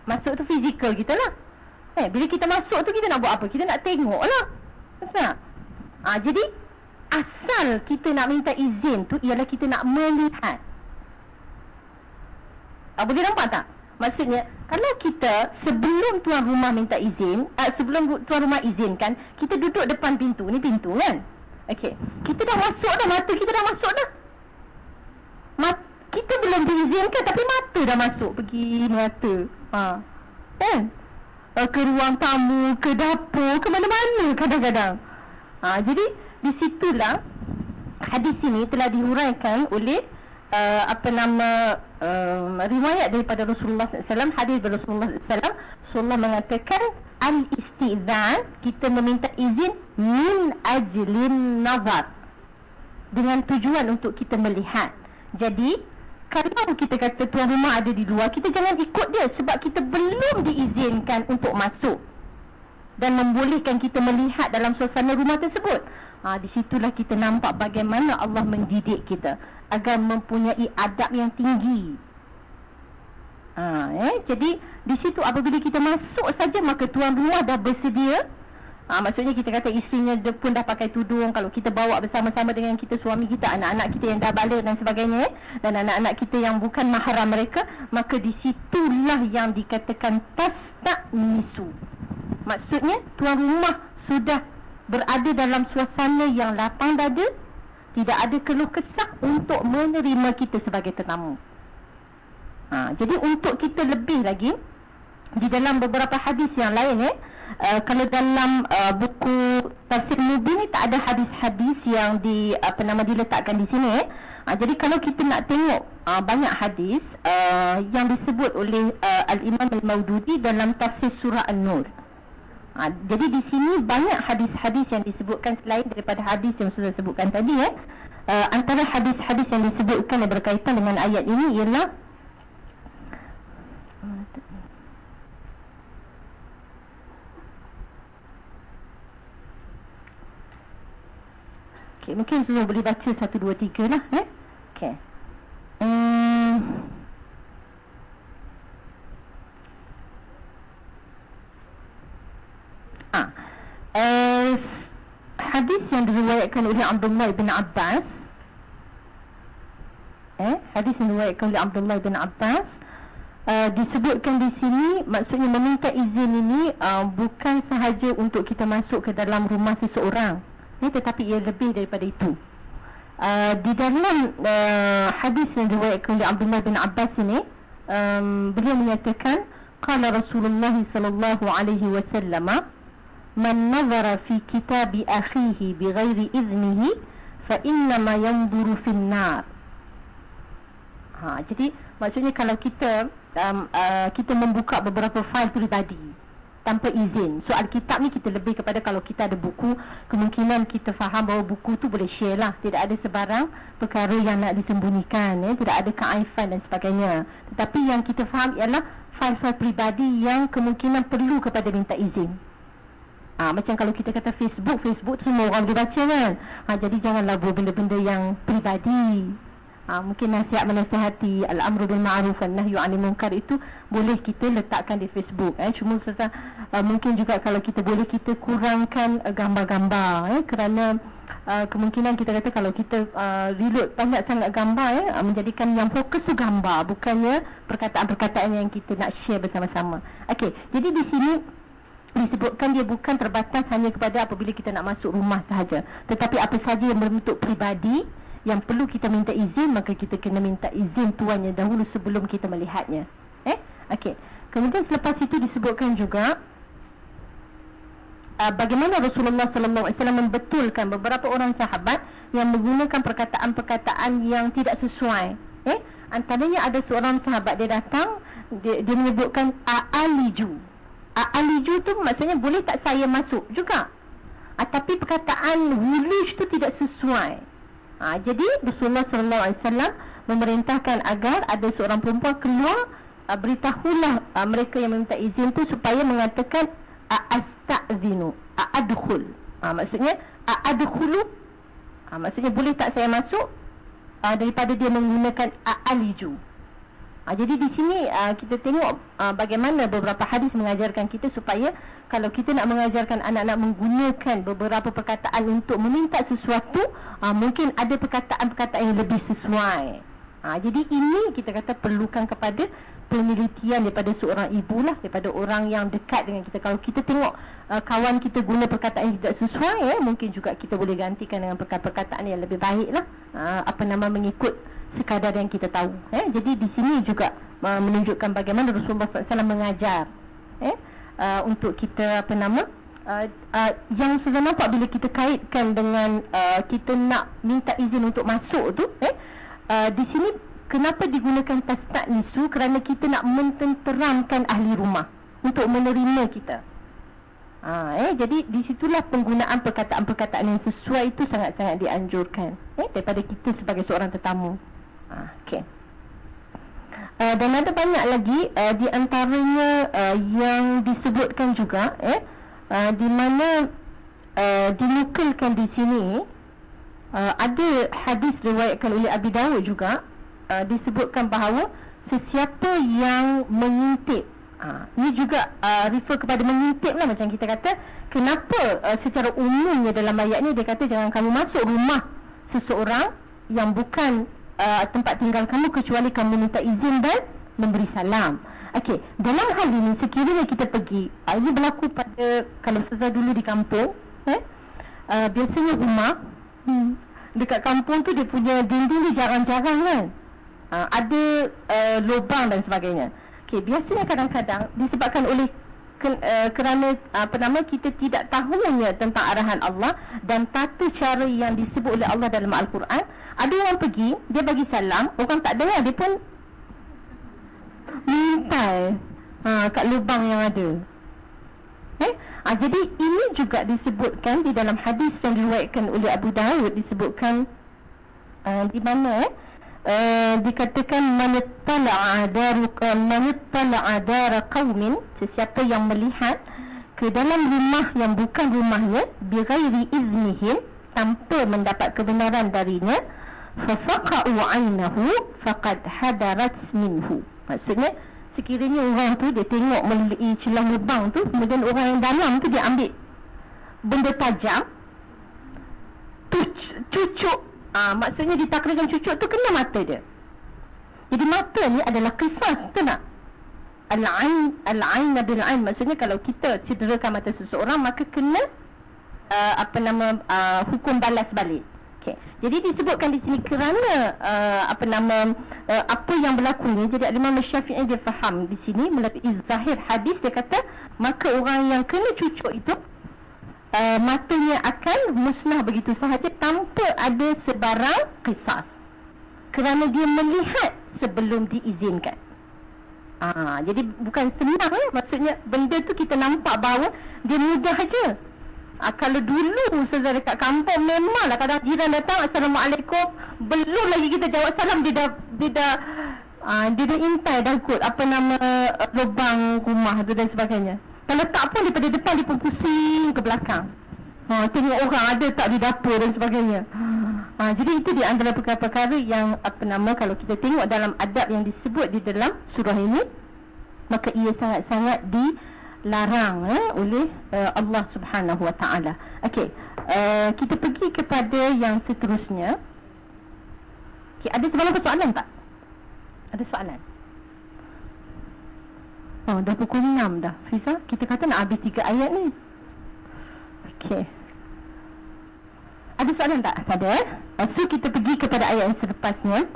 [SPEAKER 1] masuk tu fizikal kita lah. Eh bila kita masuk tu kita nak buat apa? Kita nak tengok lah. Tak? Ha, jadi asal kita nak minta izin tu ialah kita nak melihat. Ah, boleh nampak tak? Maksudnya Kalau kita Sebelum tuan rumah minta izin uh, Sebelum tuan rumah izinkan Kita duduk depan pintu. Ni pintu kan? Okey. Kita dah masuk dah Mata kita dah masuk dah. Mat- Kita belum diizinkan Tapi mata dah masuk. Pergi mata. Ha. Kan? Uh, Ke ruang tamu Ke dapur Ke mana-mana kadang-kadang. Ha, Jadi Di situlah Hadis ini telah dihuraikan oleh uh, apa nama uh, riwayat daripada Rasulullah SAW hadis Rasulullah SAW Rasulullah mengatakan al-istizan kita meminta izin min ajlin nazar dengan tujuan untuk kita melihat. Jadi kalau kita kata tuan rumah ada di luar kita jangan ikut dia sebab kita belum diizinkan untuk masuk dan membolehkan kita melihat dalam suasana rumah tersebut ha, di situlah kita nampak bagaimana Allah mendidik kita agar mempunyai adab yang tinggi ha, eh? jadi di situ apabila kita masuk saja maka tuan rumah dah bersedia Ha, maksudnya kita kata isterinya pun dah pakai tudung Kalau kita bawa bersama-sama dengan kita suami kita Anak-anak kita yang dah balik dan sebagainya eh? Dan anak-anak kita yang bukan mahram mereka Maka di situlah yang dikatakan tas tak nisu Maksudnya tuan rumah sudah berada dalam suasana yang lapang dada Tidak ada keluh kesah untuk menerima kita sebagai tetamu ha, Jadi untuk kita lebih lagi Di dalam beberapa hadis yang lain eh, uh, kalau dalam uh, buku tafsir Mubin ni tak ada hadis-hadis yang di apa nama diletakkan di sini eh. Uh, jadi kalau kita nak tengok uh, banyak hadis uh, yang disebut oleh uh, Al-Imam Al-Maududi dalam tafsir surah An-Nur. Ha, jadi di sini banyak hadis-hadis yang disebutkan selain daripada hadis yang sudah sebutkan tadi eh. Uh, antara hadis-hadis yang disebutkan yang berkaitan dengan ayat ini ialah Okey, mungkin semua boleh baca satu dua tiga lah eh. Okey. Hmm. Ah. Eh, hadis yang diriwayatkan oleh Abdullah bin Abbas eh hadis yang diriwayatkan oleh Abdullah bin Abbas uh, disebutkan di sini maksudnya meminta izin ini uh, bukan sahaja untuk kita masuk ke dalam rumah seseorang ni tetapi ia lebih daripada itu. Uh, di dalam uh, hadis yang diriwayatkan oleh Abdullah bin Abbas ini um, beliau menyatakan qala Rasulullah sallallahu alaihi wasallam man nazara fi kitab akhihi bighairi idnihi fa inna ma yanzuru fi nar ha jadi maksudnya kalau kita um, uh, kita membuka beberapa fail peribadi tanpa izin. Soal kitab ni kita lebih kepada kalau kita ada buku Kemungkinan kita faham bahawa buku tu boleh share lah. Tidak ada sebarang perkara yang nak disembunyikan eh? Tidak ada keaifan dan sebagainya. Tetapi yang kita faham ialah File-file peribadi yang kemungkinan perlu kepada minta izin. Ha, Macam kalau kita kata Facebook Facebook tu semua orang boleh baca kan? Ha, Jadi janganlah buat benda-benda yang peribadi ha, mungkin nasihat menasihati al-amru bil ma'ruf wan nahyu 'anil munkar itu boleh kita letakkan di Facebook eh. Cuma serta uh, mungkin juga kalau kita boleh kita kurangkan uh, gambar-gambar eh. Kerana uh, kemungkinan kita kata kalau kita uh, reload banyak sangat gambar eh uh, menjadikan yang fokus tu gambar bukannya perkataan-perkataan yang kita nak share bersama-sama. Okey jadi di sini disebutkan dia bukan terbatas hanya kepada apabila kita nak masuk rumah sahaja tetapi apa saja yang berbentuk peribadi yang perlu kita minta izin maka kita kena minta izin tuannya dahulu sebelum kita melihatnya. Eh? Okey. Kemudian selepas itu disebutkan juga uh, bagaimana Rasulullah sallallahu alaihi wasallam membetulkan beberapa orang sahabat yang menggunakan perkataan-perkataan yang tidak sesuai. Eh? Antaranya ada seorang sahabat dia datang dia, dia menyebutkan aaliju. Aaliju tu maksudnya boleh tak saya masuk juga? Uh, tapi perkataan wuluj tu tidak sesuai Ha, jadi Rasulullah sallallahu alaihi wasallam memerintahkan agar ada seorang perempuan keluar uh, beritahulah uh, mereka yang meminta izin tu supaya mengatakan astazinu adkhul. Ha, maksudnya adkhulu ha, maksudnya boleh tak saya masuk uh, daripada dia menggunakan aliju. Ha, jadi di sini uh, kita tengok uh, bagaimana beberapa hadis mengajarkan kita supaya kalau kita nak mengajarkan anak-anak menggunakan beberapa perkataan untuk meminta sesuatu, uh, mungkin ada perkataan-perkataan yang lebih sesuai. Ha, jadi ini kita kata perlukan kepada penelitian daripada seorang ibu lah daripada orang yang dekat dengan kita kalau kita tengok uh, kawan kita guna perkataan yang tidak sesuai eh, mungkin juga kita boleh gantikan dengan perkataan-perkataan yang lebih baik lah uh, apa nama mengikut sekadar yang kita tahu eh? Jadi di sini juga uh, menunjukkan bagaimana Rasulullah SAW mengajar eh? Uh, untuk kita apa nama uh, uh, yang sudah nampak bila kita kaitkan dengan uh, kita nak minta izin untuk masuk tu eh? Uh, di sini kenapa digunakan tastak nisu? Kerana kita nak mententeramkan ahli rumah untuk menerima kita. Ha, eh, jadi di situlah penggunaan perkataan-perkataan yang sesuai itu sangat-sangat dianjurkan eh, daripada kita sebagai seorang tetamu. Ha, okay. Uh, dan ada banyak lagi uh, di antaranya uh, yang disebutkan juga eh, uh, di mana uh, dinukulkan di sini uh, ada hadis riwayatkan oleh Abi Dawud juga uh, disebutkan bahawa sesiapa yang mengintip Ha, ini juga uh, refer kepada mengintip lah macam kita kata kenapa uh, secara umumnya dalam ayat ni dia kata jangan kamu masuk rumah seseorang yang bukan uh, tempat tinggal kamu kecuali kamu minta izin dan memberi salam. Okey, dalam hal ini sekiranya kita pergi uh, ini berlaku pada kalau seza dulu di kampung eh, uh, biasanya rumah hmm, dekat kampung tu dia punya dinding ni jarang-jarang kan. Uh, ada uh, lubang dan sebagainya. Okey, biasanya kadang-kadang disebabkan oleh kerana apa nama kita tidak tahunya tentang arahan Allah dan tata cara yang disebut oleh Allah dalam Al-Quran, ada orang pergi, dia bagi salam, orang tak dengar, dia pun minta ha, kat lubang yang ada. Eh? Ha, jadi ini juga disebutkan di dalam hadis yang diriwayatkan oleh Abu Dawud disebutkan uh, di mana eh? Uh, dikatakan manittala'a daruka manittala'a dara qaumin sesiapa yang melihat ke dalam rumah yang bukan rumahnya bighairi iznihim tanpa mendapat kebenaran darinya fafaqa'u 'ainahu faqad hadarat minhu. Maksudnya sekiranya orang tu dia tengok melalui celah lubang tu kemudian orang yang dalam tu dia ambil benda tajam cucuk Ah, maksudnya ditakdirkan cucuk tu kena mata dia. Jadi mata ni adalah kisah betul tak? Al-ain al-ain bil ain maksudnya kalau kita cederakan mata seseorang maka kena uh, apa nama uh, hukum balas balik. Okay. Jadi disebutkan di sini kerana uh, apa nama uh, apa yang berlaku ni jadi Imam Syafi'i dia faham di sini melalui zahir hadis dia kata maka orang yang kena cucuk itu uh, matanya akan musnah begitu sahaja tanpa ada sebarang kisah kerana dia melihat sebelum diizinkan Ah, jadi bukan senang eh? maksudnya benda tu kita nampak bahawa dia mudah aja. Ah, kalau dulu Ustazah dekat kampung memanglah kadang jiran datang Assalamualaikum belum lagi kita jawab salam dia dah dia dah ah, dia dah intai dah kot apa nama uh, lubang rumah tu dan sebagainya. Kalau tak pun daripada depan dia pun pusing ke belakang ha, Tengok orang ada tak di dapur dan sebagainya ha, Jadi itu di antara perkara-perkara yang Apa nama kalau kita tengok dalam adab yang disebut di dalam surah ini Maka ia sangat-sangat dilarang eh, oleh uh, Allah subhanahu wa ta'ala Okey, uh, kita pergi kepada yang seterusnya okay, Ada sebarang persoalan tak? Ada soalan? Oh, dah pukul 6 dah Fiza, kita kata nak habis 3 ayat ni Okey Ada soalan tak? Tak ada eh? So kita pergi kepada ayat yang selepasnya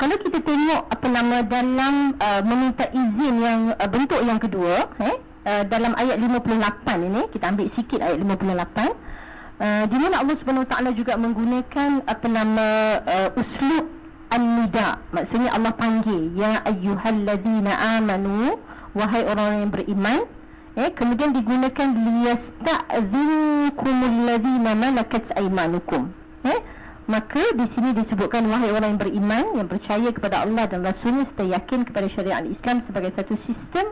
[SPEAKER 1] Kalau kita tengok apa nama dalam uh, Meminta izin yang uh, bentuk yang kedua eh? uh, Dalam ayat 58 ini Kita ambil sikit ayat 58 Uh, di mana Allah Taala juga menggunakan apa nama uh, uslub an-nida. Maksudnya Allah panggil ya ayyuhalladzina amanu wahai orang yang beriman eh kemudian digunakan liyasta'dhinkumul ladzina malakat aymanukum eh maka di sini disebutkan wahai orang yang beriman yang percaya kepada Allah dan rasulnya serta yakin kepada syariat Islam sebagai satu sistem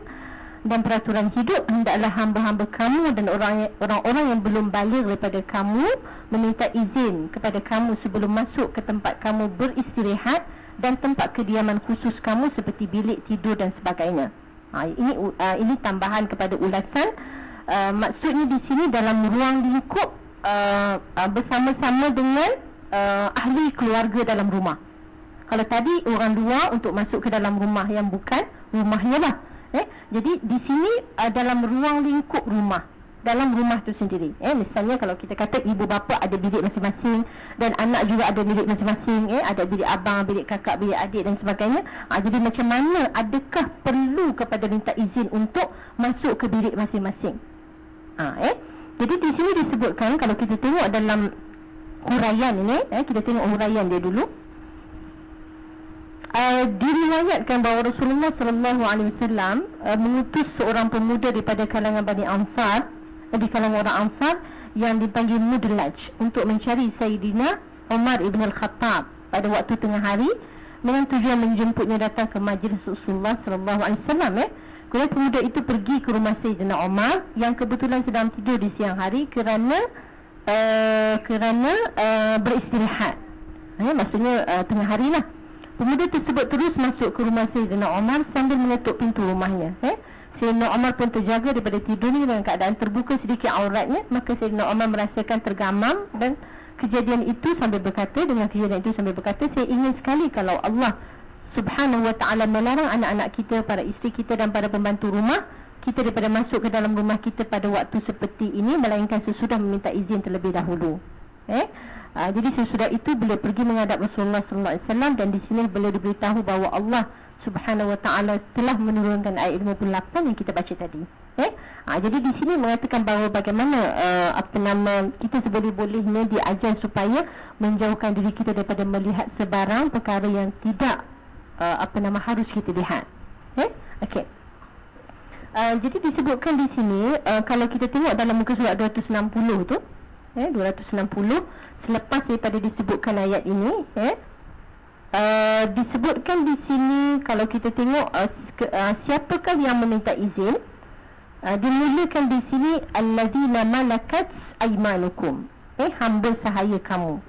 [SPEAKER 1] dan peraturan hidup hendaklah hamba-hamba kamu dan orang-orang yang belum balik daripada kamu meminta izin kepada kamu sebelum masuk ke tempat kamu beristirahat dan tempat kediaman khusus kamu seperti bilik tidur dan sebagainya. Ha, ini uh, ini tambahan kepada ulasan uh, maksudnya di sini dalam ruang lingkup uh, uh, bersama-sama dengan uh, ahli keluarga dalam rumah. Kalau tadi orang luar untuk masuk ke dalam rumah yang bukan rumahnya lah eh jadi di sini uh, dalam ruang lingkup rumah dalam rumah tu sendiri. Eh misalnya kalau kita kata ibu bapa ada bilik masing-masing dan anak juga ada bilik masing-masing eh ada bilik abang bilik kakak bilik adik dan sebagainya. Ha, jadi macam mana adakah perlu kepada minta izin untuk masuk ke bilik masing-masing? Ha, eh jadi di sini disebutkan kalau kita tengok dalam huraian ini eh kita tengok huraian dia dulu uh, diriwayatkan bahawa Rasulullah sallallahu alaihi wasallam uh, mengutus seorang pemuda daripada kalangan Bani Ansar di kalangan orang Ansar yang dipanggil Mudlaj untuk mencari Sayyidina Umar ibn al-Khattab pada waktu tengah hari dengan tujuan menjemputnya datang ke majlis Rasulullah sallallahu alaihi wasallam eh. Kemudian pemuda itu pergi ke rumah Sayyidina Umar yang kebetulan sedang tidur di siang hari kerana uh, kerana uh, beristirahat. Eh, maksudnya uh, tengah hari lah. Pemuda tersebut terus masuk ke rumah Sayyidina Umar sambil mengetuk pintu rumahnya. Eh. Sayyidina Umar pun terjaga daripada tidurnya dengan keadaan terbuka sedikit auratnya. Maka Sayyidina Umar merasakan tergamam dan kejadian itu sambil berkata dengan kejadian itu sambil berkata saya ingin sekali kalau Allah Subhanahu wa taala melarang anak-anak kita, para isteri kita dan para pembantu rumah kita daripada masuk ke dalam rumah kita pada waktu seperti ini melainkan sesudah meminta izin terlebih dahulu. Eh? Ah, jadi sesudah itu beliau pergi menghadap Rasulullah sallallahu alaihi wasallam dan di sini beliau diberitahu bahawa Allah Subhanahu wa taala telah menurunkan ayat 58 yang kita baca tadi. Eh? Ha, jadi di sini mengatakan bahawa bagaimana uh, apa nama kita seboleh-bolehnya diajar supaya menjauhkan diri kita daripada melihat sebarang perkara yang tidak uh, apa nama harus kita lihat. Eh? Okey. Uh, jadi disebutkan di sini uh, kalau kita tengok dalam muka surat 260 tu eh 260 selepas daripada disebutkan ayat ini eh uh, disebutkan di sini kalau kita tengok uh, uh, siapakah yang meminta izin? Uh, dimulakan di sini alladzina malakat aymanukum eh hamba sahaya kamu.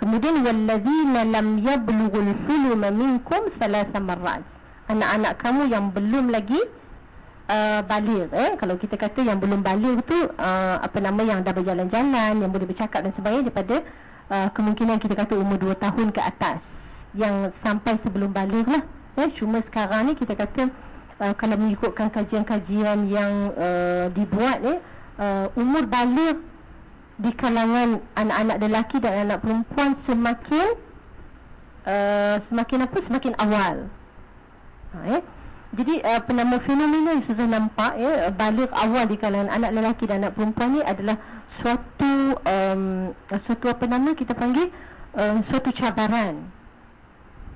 [SPEAKER 1] Kemudian walladzina lam yablughul hulum minkum thalatha marrat. Anak-anak kamu yang belum lagi uh, baligh eh? Kalau kita kata yang belum baligh tu uh, apa nama yang dah berjalan-jalan yang boleh bercakap dan sebagainya daripada uh, kemungkinan kita kata umur 2 tahun ke atas yang sampai sebelum baligh lah eh? Cuma sekarang ni kita kata uh, kalau mengikutkan kajian-kajian yang uh, dibuat eh, uh, umur balik di kalangan anak-anak lelaki dan anak perempuan semakin uh, semakin apa? Semakin awal. Ha, eh. Jadi uh, penama fenomena yang sudah nampak ya, balik awal di kalangan anak lelaki dan anak perempuan ni adalah suatu um, suatu apa nama kita panggil uh, suatu cabaran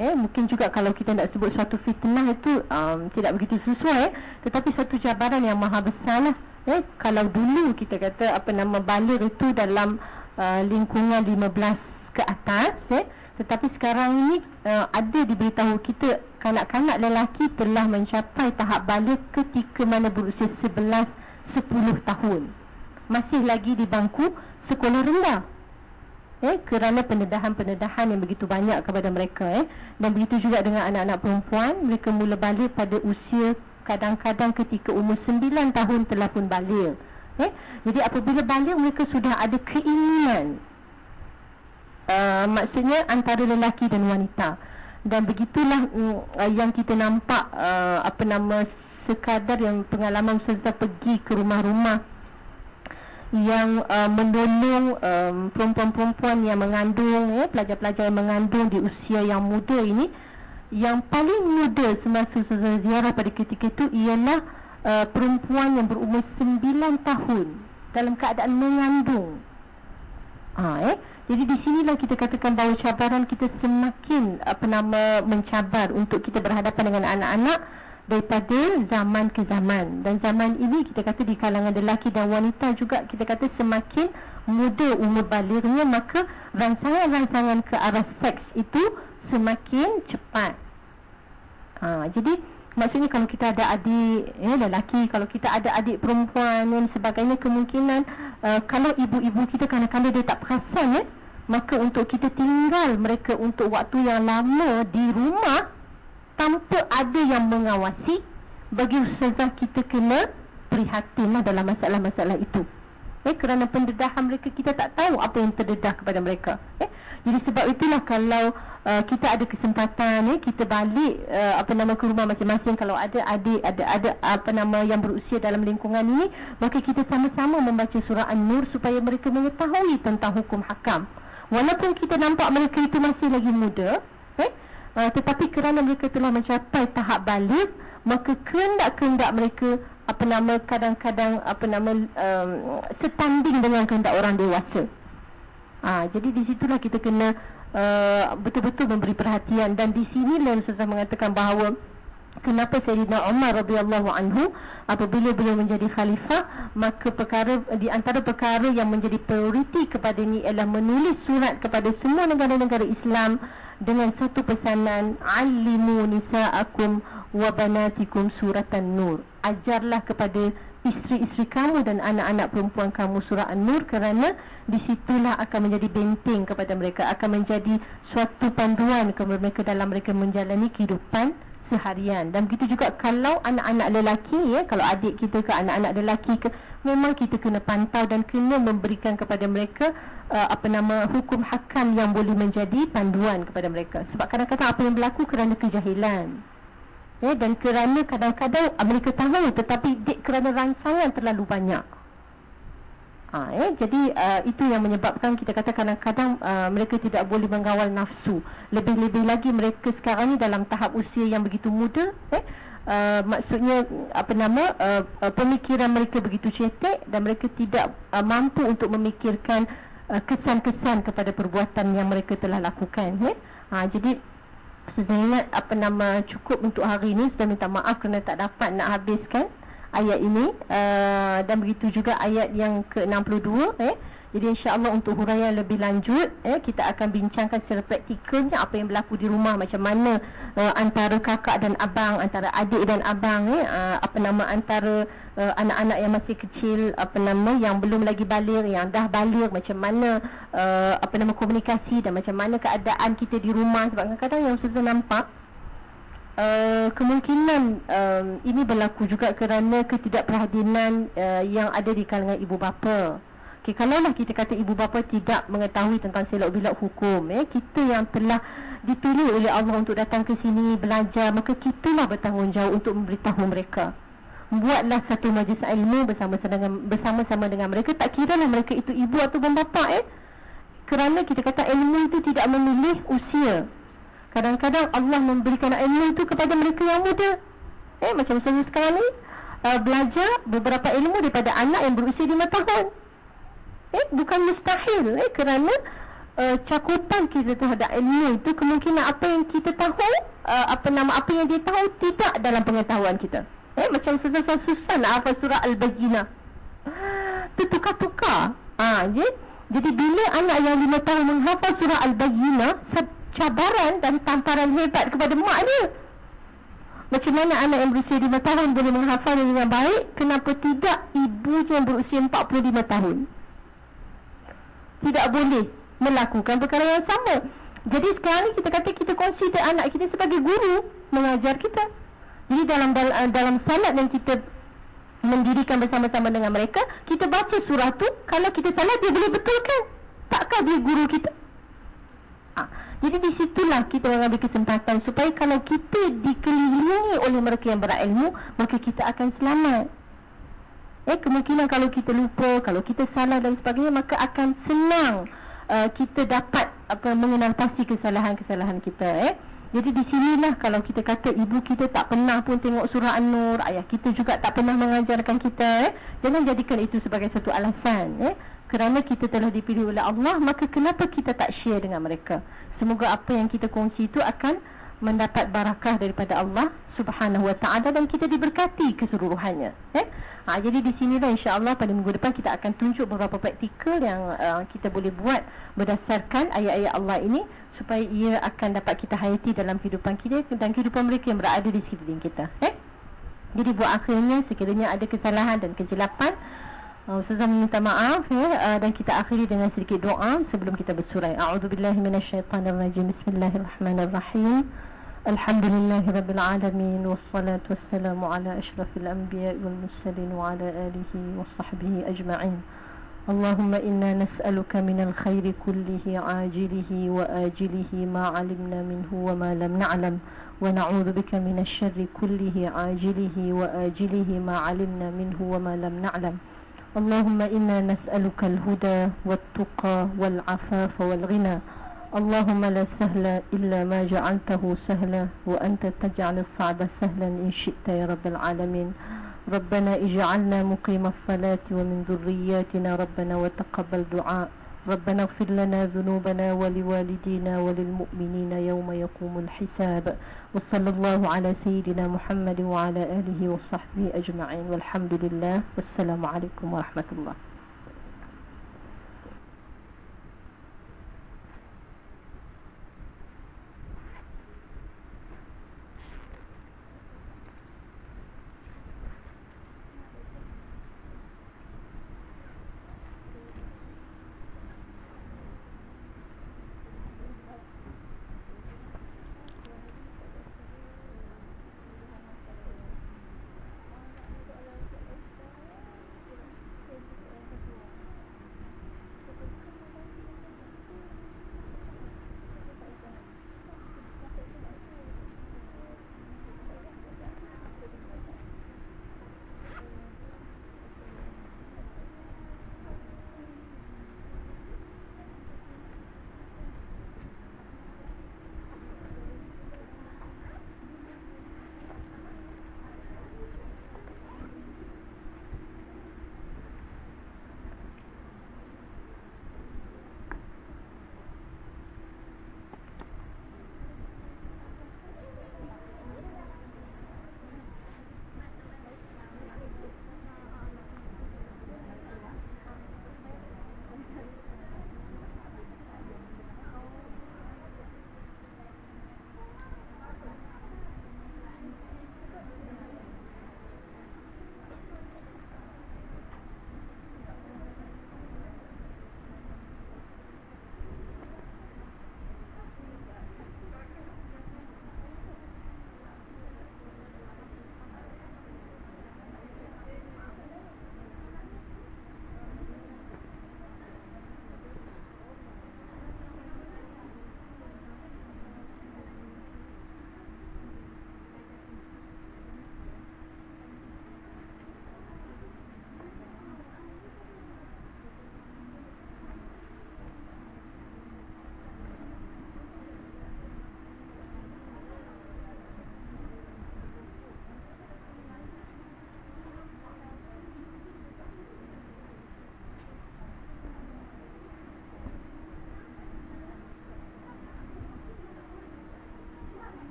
[SPEAKER 1] eh mungkin juga kalau kita nak sebut suatu fitnah itu um, tidak begitu sesuai eh? tetapi satu cabaran yang maha besar lah eh kalau dulu kita kata apa nama balir itu dalam uh, lingkungan 15 ke atas eh tetapi sekarang ini uh, ada diberitahu kita kanak-kanak lelaki telah mencapai tahap balik ketika mana berusia 11 10 tahun. Masih lagi di bangku sekolah rendah. Eh kerana pendedahan-pendedahan yang begitu banyak kepada mereka eh. Dan begitu juga dengan anak-anak perempuan mereka mula balik pada usia kadang-kadang ketika umur 9 tahun telah pun balik. Eh jadi apabila balik mereka sudah ada keinginan uh, maksudnya antara lelaki dan wanita. Dan begitulah uh, yang kita nampak uh, apa nama sekadar yang pengalaman Ustazah pergi ke rumah-rumah yang uh, menolong um, perempuan-perempuan yang mengandung ya, pelajar-pelajar yang mengandung di usia yang muda ini. Yang paling muda semasa Ustazah ziarah pada ketika itu ialah uh, perempuan yang berumur 9 tahun dalam keadaan mengandung ha, eh? jadi di sinilah kita katakan bahawa cabaran kita semakin apa nama mencabar untuk kita berhadapan dengan anak-anak daripada zaman ke zaman dan zaman ini kita kata di kalangan lelaki dan wanita juga kita kata semakin muda umur balighnya maka rangsangan-rangsangan ke arah seks itu semakin cepat ha, jadi maksudnya kalau kita ada adik ya, lelaki kalau kita ada adik perempuan dan sebagainya kemungkinan uh, kalau ibu-ibu kita kadang-kadang dia tak perasan ya, maka untuk kita tinggal mereka untuk waktu yang lama di rumah tanpa ada yang mengawasi bagi ustazah kita kena prihatinlah dalam masalah-masalah itu eh, kerana pendedahan mereka kita tak tahu apa yang terdedah kepada mereka. Eh, jadi sebab itulah kalau uh, kita ada kesempatan eh, kita balik uh, apa nama ke rumah masing-masing kalau ada adik ada ada apa nama yang berusia dalam lingkungan ini maka kita sama-sama membaca surah An-Nur supaya mereka mengetahui tentang hukum hakam. Walaupun kita nampak mereka itu masih lagi muda uh, tetapi kerana mereka telah mencapai tahap balik maka kehendak-kehendak mereka apa nama kadang-kadang apa nama um, setanding dengan kehendak orang dewasa. Uh, jadi di situlah kita kena uh, betul-betul memberi perhatian. Dan di sini Ustazah mengatakan bahawa Kenapa Sayyidina Umar radhiyallahu anhu apabila beliau menjadi khalifah maka perkara di antara perkara yang menjadi prioriti kepada ni ialah menulis surat kepada semua negara-negara Islam dengan satu pesanan alimu nisaakum wa banatikum suratan nur. Ajarlah kepada isteri-isteri kamu dan anak-anak perempuan kamu surah An-Nur kerana disitulah akan menjadi benteng kepada mereka akan menjadi suatu panduan kepada mereka dalam mereka menjalani kehidupan seharian. Dan begitu juga kalau anak-anak lelaki ya kalau adik kita ke anak-anak lelaki ke memang kita kena pantau dan kena memberikan kepada mereka uh, apa nama hukum hakam yang boleh menjadi panduan kepada mereka. Sebab kadang-kadang apa yang berlaku kerana kejahilan. Ya dan kerana kadang-kadang mereka tahu tetapi dek kerana rangsangan terlalu banyak. Ha, eh, jadi uh, itu yang menyebabkan kita kata kadang-kadang uh, mereka tidak boleh mengawal nafsu. Lebih-lebih lagi mereka sekarang ni dalam tahap usia yang begitu muda eh, uh, maksudnya apa nama uh, uh, pemikiran mereka begitu cetek dan mereka tidak uh, mampu untuk memikirkan uh, kesan-kesan kepada perbuatan yang mereka telah lakukan eh. ha, jadi ingat apa nama cukup untuk hari ini sudah minta maaf kerana tak dapat nak habiskan ayat ini uh, dan begitu juga ayat yang ke-62 eh jadi insya-Allah untuk huraian lebih lanjut eh kita akan bincangkan secara praktikalnya apa yang berlaku di rumah. Macam mana uh, antara kakak dan abang antara adik dan abang eh uh, apa nama antara uh, anak-anak yang masih kecil apa nama yang belum lagi balik yang dah balik macam mana uh, apa nama komunikasi dan macam mana keadaan kita di rumah. Sebab kadang-kadang yang susah nampak Uh, kemungkinan um, ini berlaku juga kerana ketidakperhatian uh, yang ada di kalangan ibu bapa. Okay, kalau lah kita kata ibu bapa tidak mengetahui tentang selok bilak hukum, eh, kita yang telah dipilih oleh Allah untuk datang ke sini belajar, maka kita lah bertanggungjawab untuk memberitahu mereka. Buatlah satu majlis ilmu bersama-sama dengan, bersama-sama dengan mereka. Tak kira lah mereka itu ibu atau bapa eh. Kerana kita kata ilmu itu tidak memilih usia. Kadang-kadang Allah memberikan ilmu itu kepada mereka yang muda Eh macam saya sekarang ni uh, Belajar beberapa ilmu daripada anak yang berusia 5 tahun Eh bukan mustahil eh Kerana uh, cakupan kita terhadap ilmu itu Kemungkinan apa yang kita tahu uh, Apa nama apa yang dia tahu Tidak dalam pengetahuan kita. Eh macam susah-susah nak hafal surah Al-Bajinah. Tertukar-tukar Ah, je. Jadi bila anak yang 5 tahun menghafal surah Al-Bajinah cabaran dan tamparan hebat kepada mak dia. Macam mana anak yang berusia 5 tahun boleh menghafal dengan baik? Kenapa tidak ibu yang berusia 45 tahun tidak boleh melakukan perkara yang sama jadi sekarang ni kita kata kita consider anak kita sebagai guru mengajar kita jadi dalam dalam, dalam salat yang kita mendirikan bersama-sama dengan mereka kita baca surah tu kalau kita salah dia boleh betulkan takkah dia guru kita Ha. Jadi di situlah kita mengambil kesempatan supaya kalau kita dikelilingi oleh mereka yang berilmu, maka kita akan selamat. Eh kemungkinan kalau kita lupa, kalau kita salah dan sebagainya, maka akan senang uh, kita dapat apa mengenal pasti kesalahan-kesalahan kita eh. Jadi di sinilah kalau kita kata ibu kita tak pernah pun tengok surah An-Nur, ayah kita juga tak pernah mengajarkan kita eh. Jangan jadikan itu sebagai satu alasan eh kerana kita telah dipilih oleh Allah maka kenapa kita tak share dengan mereka semoga apa yang kita kongsi itu akan mendapat barakah daripada Allah Subhanahu wa taala dan kita diberkati keseluruhannya eh ha, jadi di sini lah insyaallah pada minggu depan kita akan tunjuk beberapa praktikal yang uh, kita boleh buat berdasarkan ayat-ayat Allah ini supaya ia akan dapat kita hayati dalam kehidupan kita dan kehidupan mereka yang berada di sekeliling kita eh jadi buat akhirnya sekiranya ada kesalahan dan kesilapan Uh, Ustazah minta maaf ya uh, dan kita akhiri dengan sedikit doa sebelum kita bersurai. A'udzubillahi minasyaitonirrajim. Bismillahirrahmanirrahim. Alhamdulillahirabbil alamin wassalatu wassalamu ala asyrafil anbiya'i wal mursalin wa ala alihi washabbihi ajma'in. اللهم إنا نسألك من الخير كله عاجله وآجله ما علمنا منه وما لم نعلم ونعوذ بك من الشر كله عاجله وآجله ما علمنا منه وما لم نعلم اللهم إنا نسألك الهدى والتقى والعفاف والغنى اللهم لا سهل إلا ما جعلته سهلا وأنت تجعل الصعب سهلا إن شئت يا رب العالمين. ربنا اجعلنا مقيم الصلاة ومن ذرياتنا ربنا وتقبل دعاء. ربنا اغفر لنا ذنوبنا ولوالدينا وللمؤمنين يوم يقوم الحساب. وصلى الله على سيدنا محمد وعلى آله وصحبه أجمعين. والحمد لله. والسلام عليكم ورحمة الله.